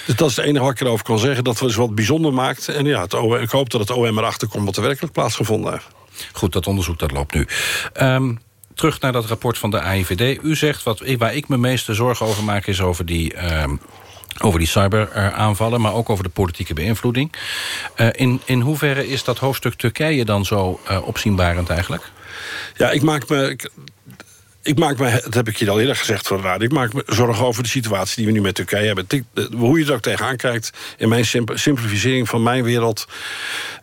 Dus dat is het enige wat ik erover kan zeggen. Dat is wat bijzonder maakt. En ja, het OM, ik hoop dat het OM erachter komt wat er werkelijk plaatsgevonden heeft. Goed, dat onderzoek dat loopt nu. Um, terug naar dat rapport van de AIVD. U zegt, wat, waar ik me meeste zorgen over maak... is over die um, over die cyberaanvallen, maar ook over de politieke beïnvloeding. Uh, in, in hoeverre is dat hoofdstuk Turkije dan zo uh, opzienbarend eigenlijk? Ja, ik maak me... Ik, maak me, dat heb ik je al eerder gezegd voor raad... ik maak me zorgen over de situatie die we nu met Turkije hebben. Hoe je er ook tegenaan kijkt, in mijn simplificering van mijn wereld...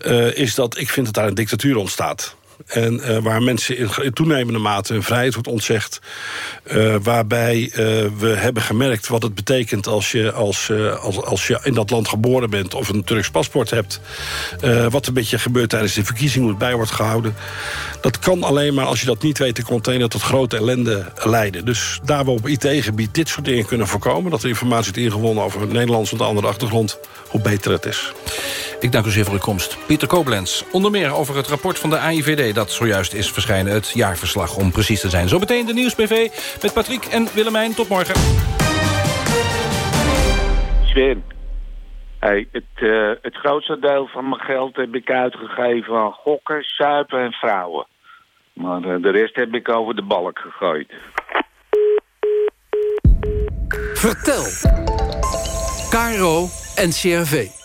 Uh, is dat ik vind dat daar een dictatuur ontstaat. En uh, waar mensen in, toenemende mate hun vrijheid wordt ontzegd. Uh, waarbij uh, we hebben gemerkt wat het betekent als je, als, als, als je in dat land geboren bent... of een Turks paspoort hebt. wat een beetje gebeurt tijdens de verkiezing, hoe bij wordt gehouden. Dat kan alleen maar als je dat niet weet te containen... tot grote ellende leiden. Dus daar we op IT-gebied dit soort dingen kunnen voorkomen... dat er informatie wordt ingewonnen over Nederlands of de andere achtergrond... hoe beter het is. Ik dank u zeer voor uw komst. Pieter Koblenz, onder meer over het rapport van de AIVD... dat zojuist is verschijnen, het jaarverslag om precies te zijn. Zometeen de Nieuws-PV met Patrick en Willemijn. Tot morgen. Sven, hey, het, uh, het grootste deel van mijn geld heb ik uitgegeven aan gokken, suipen en vrouwen. Maar uh, de rest heb ik over de balk gegooid. Vertel. Caro en CRV.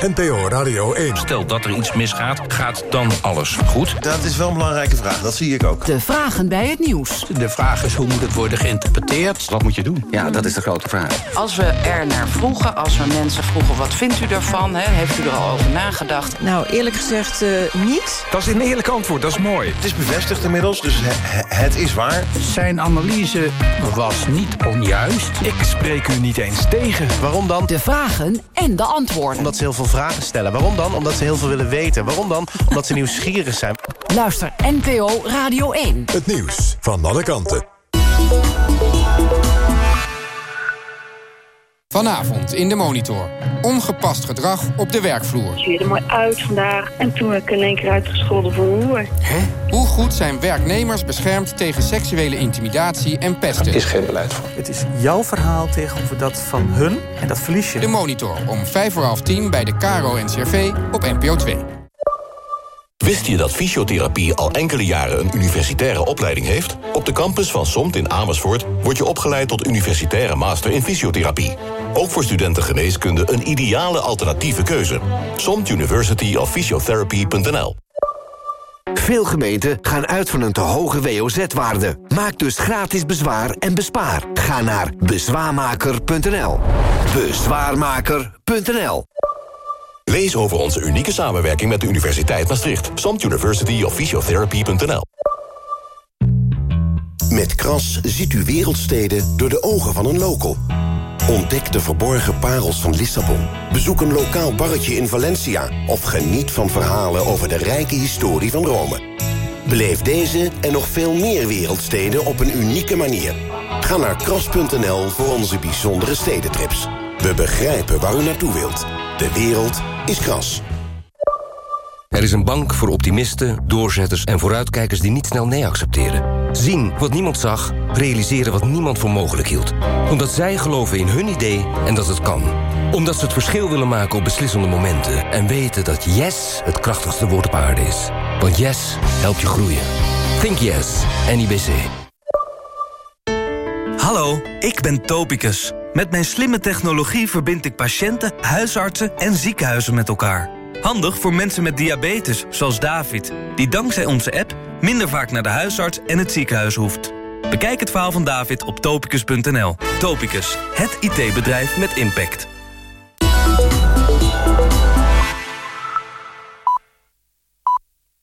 NPO Radio 1. Stel dat er iets misgaat, gaat dan alles goed? Dat is wel een belangrijke vraag, dat zie ik ook. De vragen bij het nieuws. De vraag is hoe moet het worden geïnterpreteerd? Wat moet je doen? Ja, dat is de grote vraag. Als we er naar vroegen, als we mensen vroegen wat vindt u daarvan? Hè? Heeft u er al over nagedacht? Nou, eerlijk gezegd uh, niet. Dat is een eerlijk antwoord, dat is mooi. Het is bevestigd inmiddels, dus het is waar. Zijn analyse was niet onjuist. Ik spreek u niet eens tegen. Waarom dan? De vragen en de antwoorden. Omdat ze heel veel vragen stellen. Waarom dan? Omdat ze heel veel willen weten. Waarom dan? Omdat ze nieuwsgierig zijn. Luister NPO Radio 1. Het nieuws van alle kanten. Vanavond in de Monitor. Ongepast gedrag op de werkvloer. Je ziet er mooi uit vandaag. En toen werd ik in één keer uitgescholden voor hoer. Hè? Hoe goed zijn werknemers beschermd tegen seksuele intimidatie en pesten? Er is geen beleid voor. Het is jouw verhaal tegenover dat van hun en dat verlies je. De Monitor om vijf voor half tien bij de Caro NCRV op NPO 2. Wist je dat fysiotherapie al enkele jaren een universitaire opleiding heeft? Op de campus van SOMT in Amersfoort word je opgeleid tot universitaire master in fysiotherapie. Ook voor studenten geneeskunde een ideale alternatieve keuze. SOMT University of Physiotherapy.nl Veel gemeenten gaan uit van een te hoge WOZ-waarde. Maak dus gratis bezwaar en bespaar. Ga naar bezwaarmaker.nl. Bezwaarmaker.nl Lees over onze unieke samenwerking met de Universiteit Maastricht. SOMT University of Met Kras ziet u wereldsteden door de ogen van een local. Ontdek de verborgen parels van Lissabon. Bezoek een lokaal barretje in Valencia... of geniet van verhalen over de rijke historie van Rome. Beleef deze en nog veel meer wereldsteden op een unieke manier. Ga naar kras.nl voor onze bijzondere stedentrips. We begrijpen waar u naartoe wilt. De wereld is kras. Er is een bank voor optimisten, doorzetters en vooruitkijkers die niet snel nee accepteren. Zien wat niemand zag, realiseren wat niemand voor mogelijk hield. Omdat zij geloven in hun idee en dat het kan. Omdat ze het verschil willen maken op beslissende momenten. En weten dat yes het krachtigste woord op aarde is. Want yes helpt je groeien. Think yes, NIBC. Hallo, ik ben Topicus. Met mijn slimme technologie verbind ik patiënten, huisartsen en ziekenhuizen met elkaar. Handig voor mensen met diabetes, zoals David... die dankzij onze app minder vaak naar de huisarts en het ziekenhuis hoeft. Bekijk het verhaal van David op topicus.nl. Topicus, het IT-bedrijf met impact.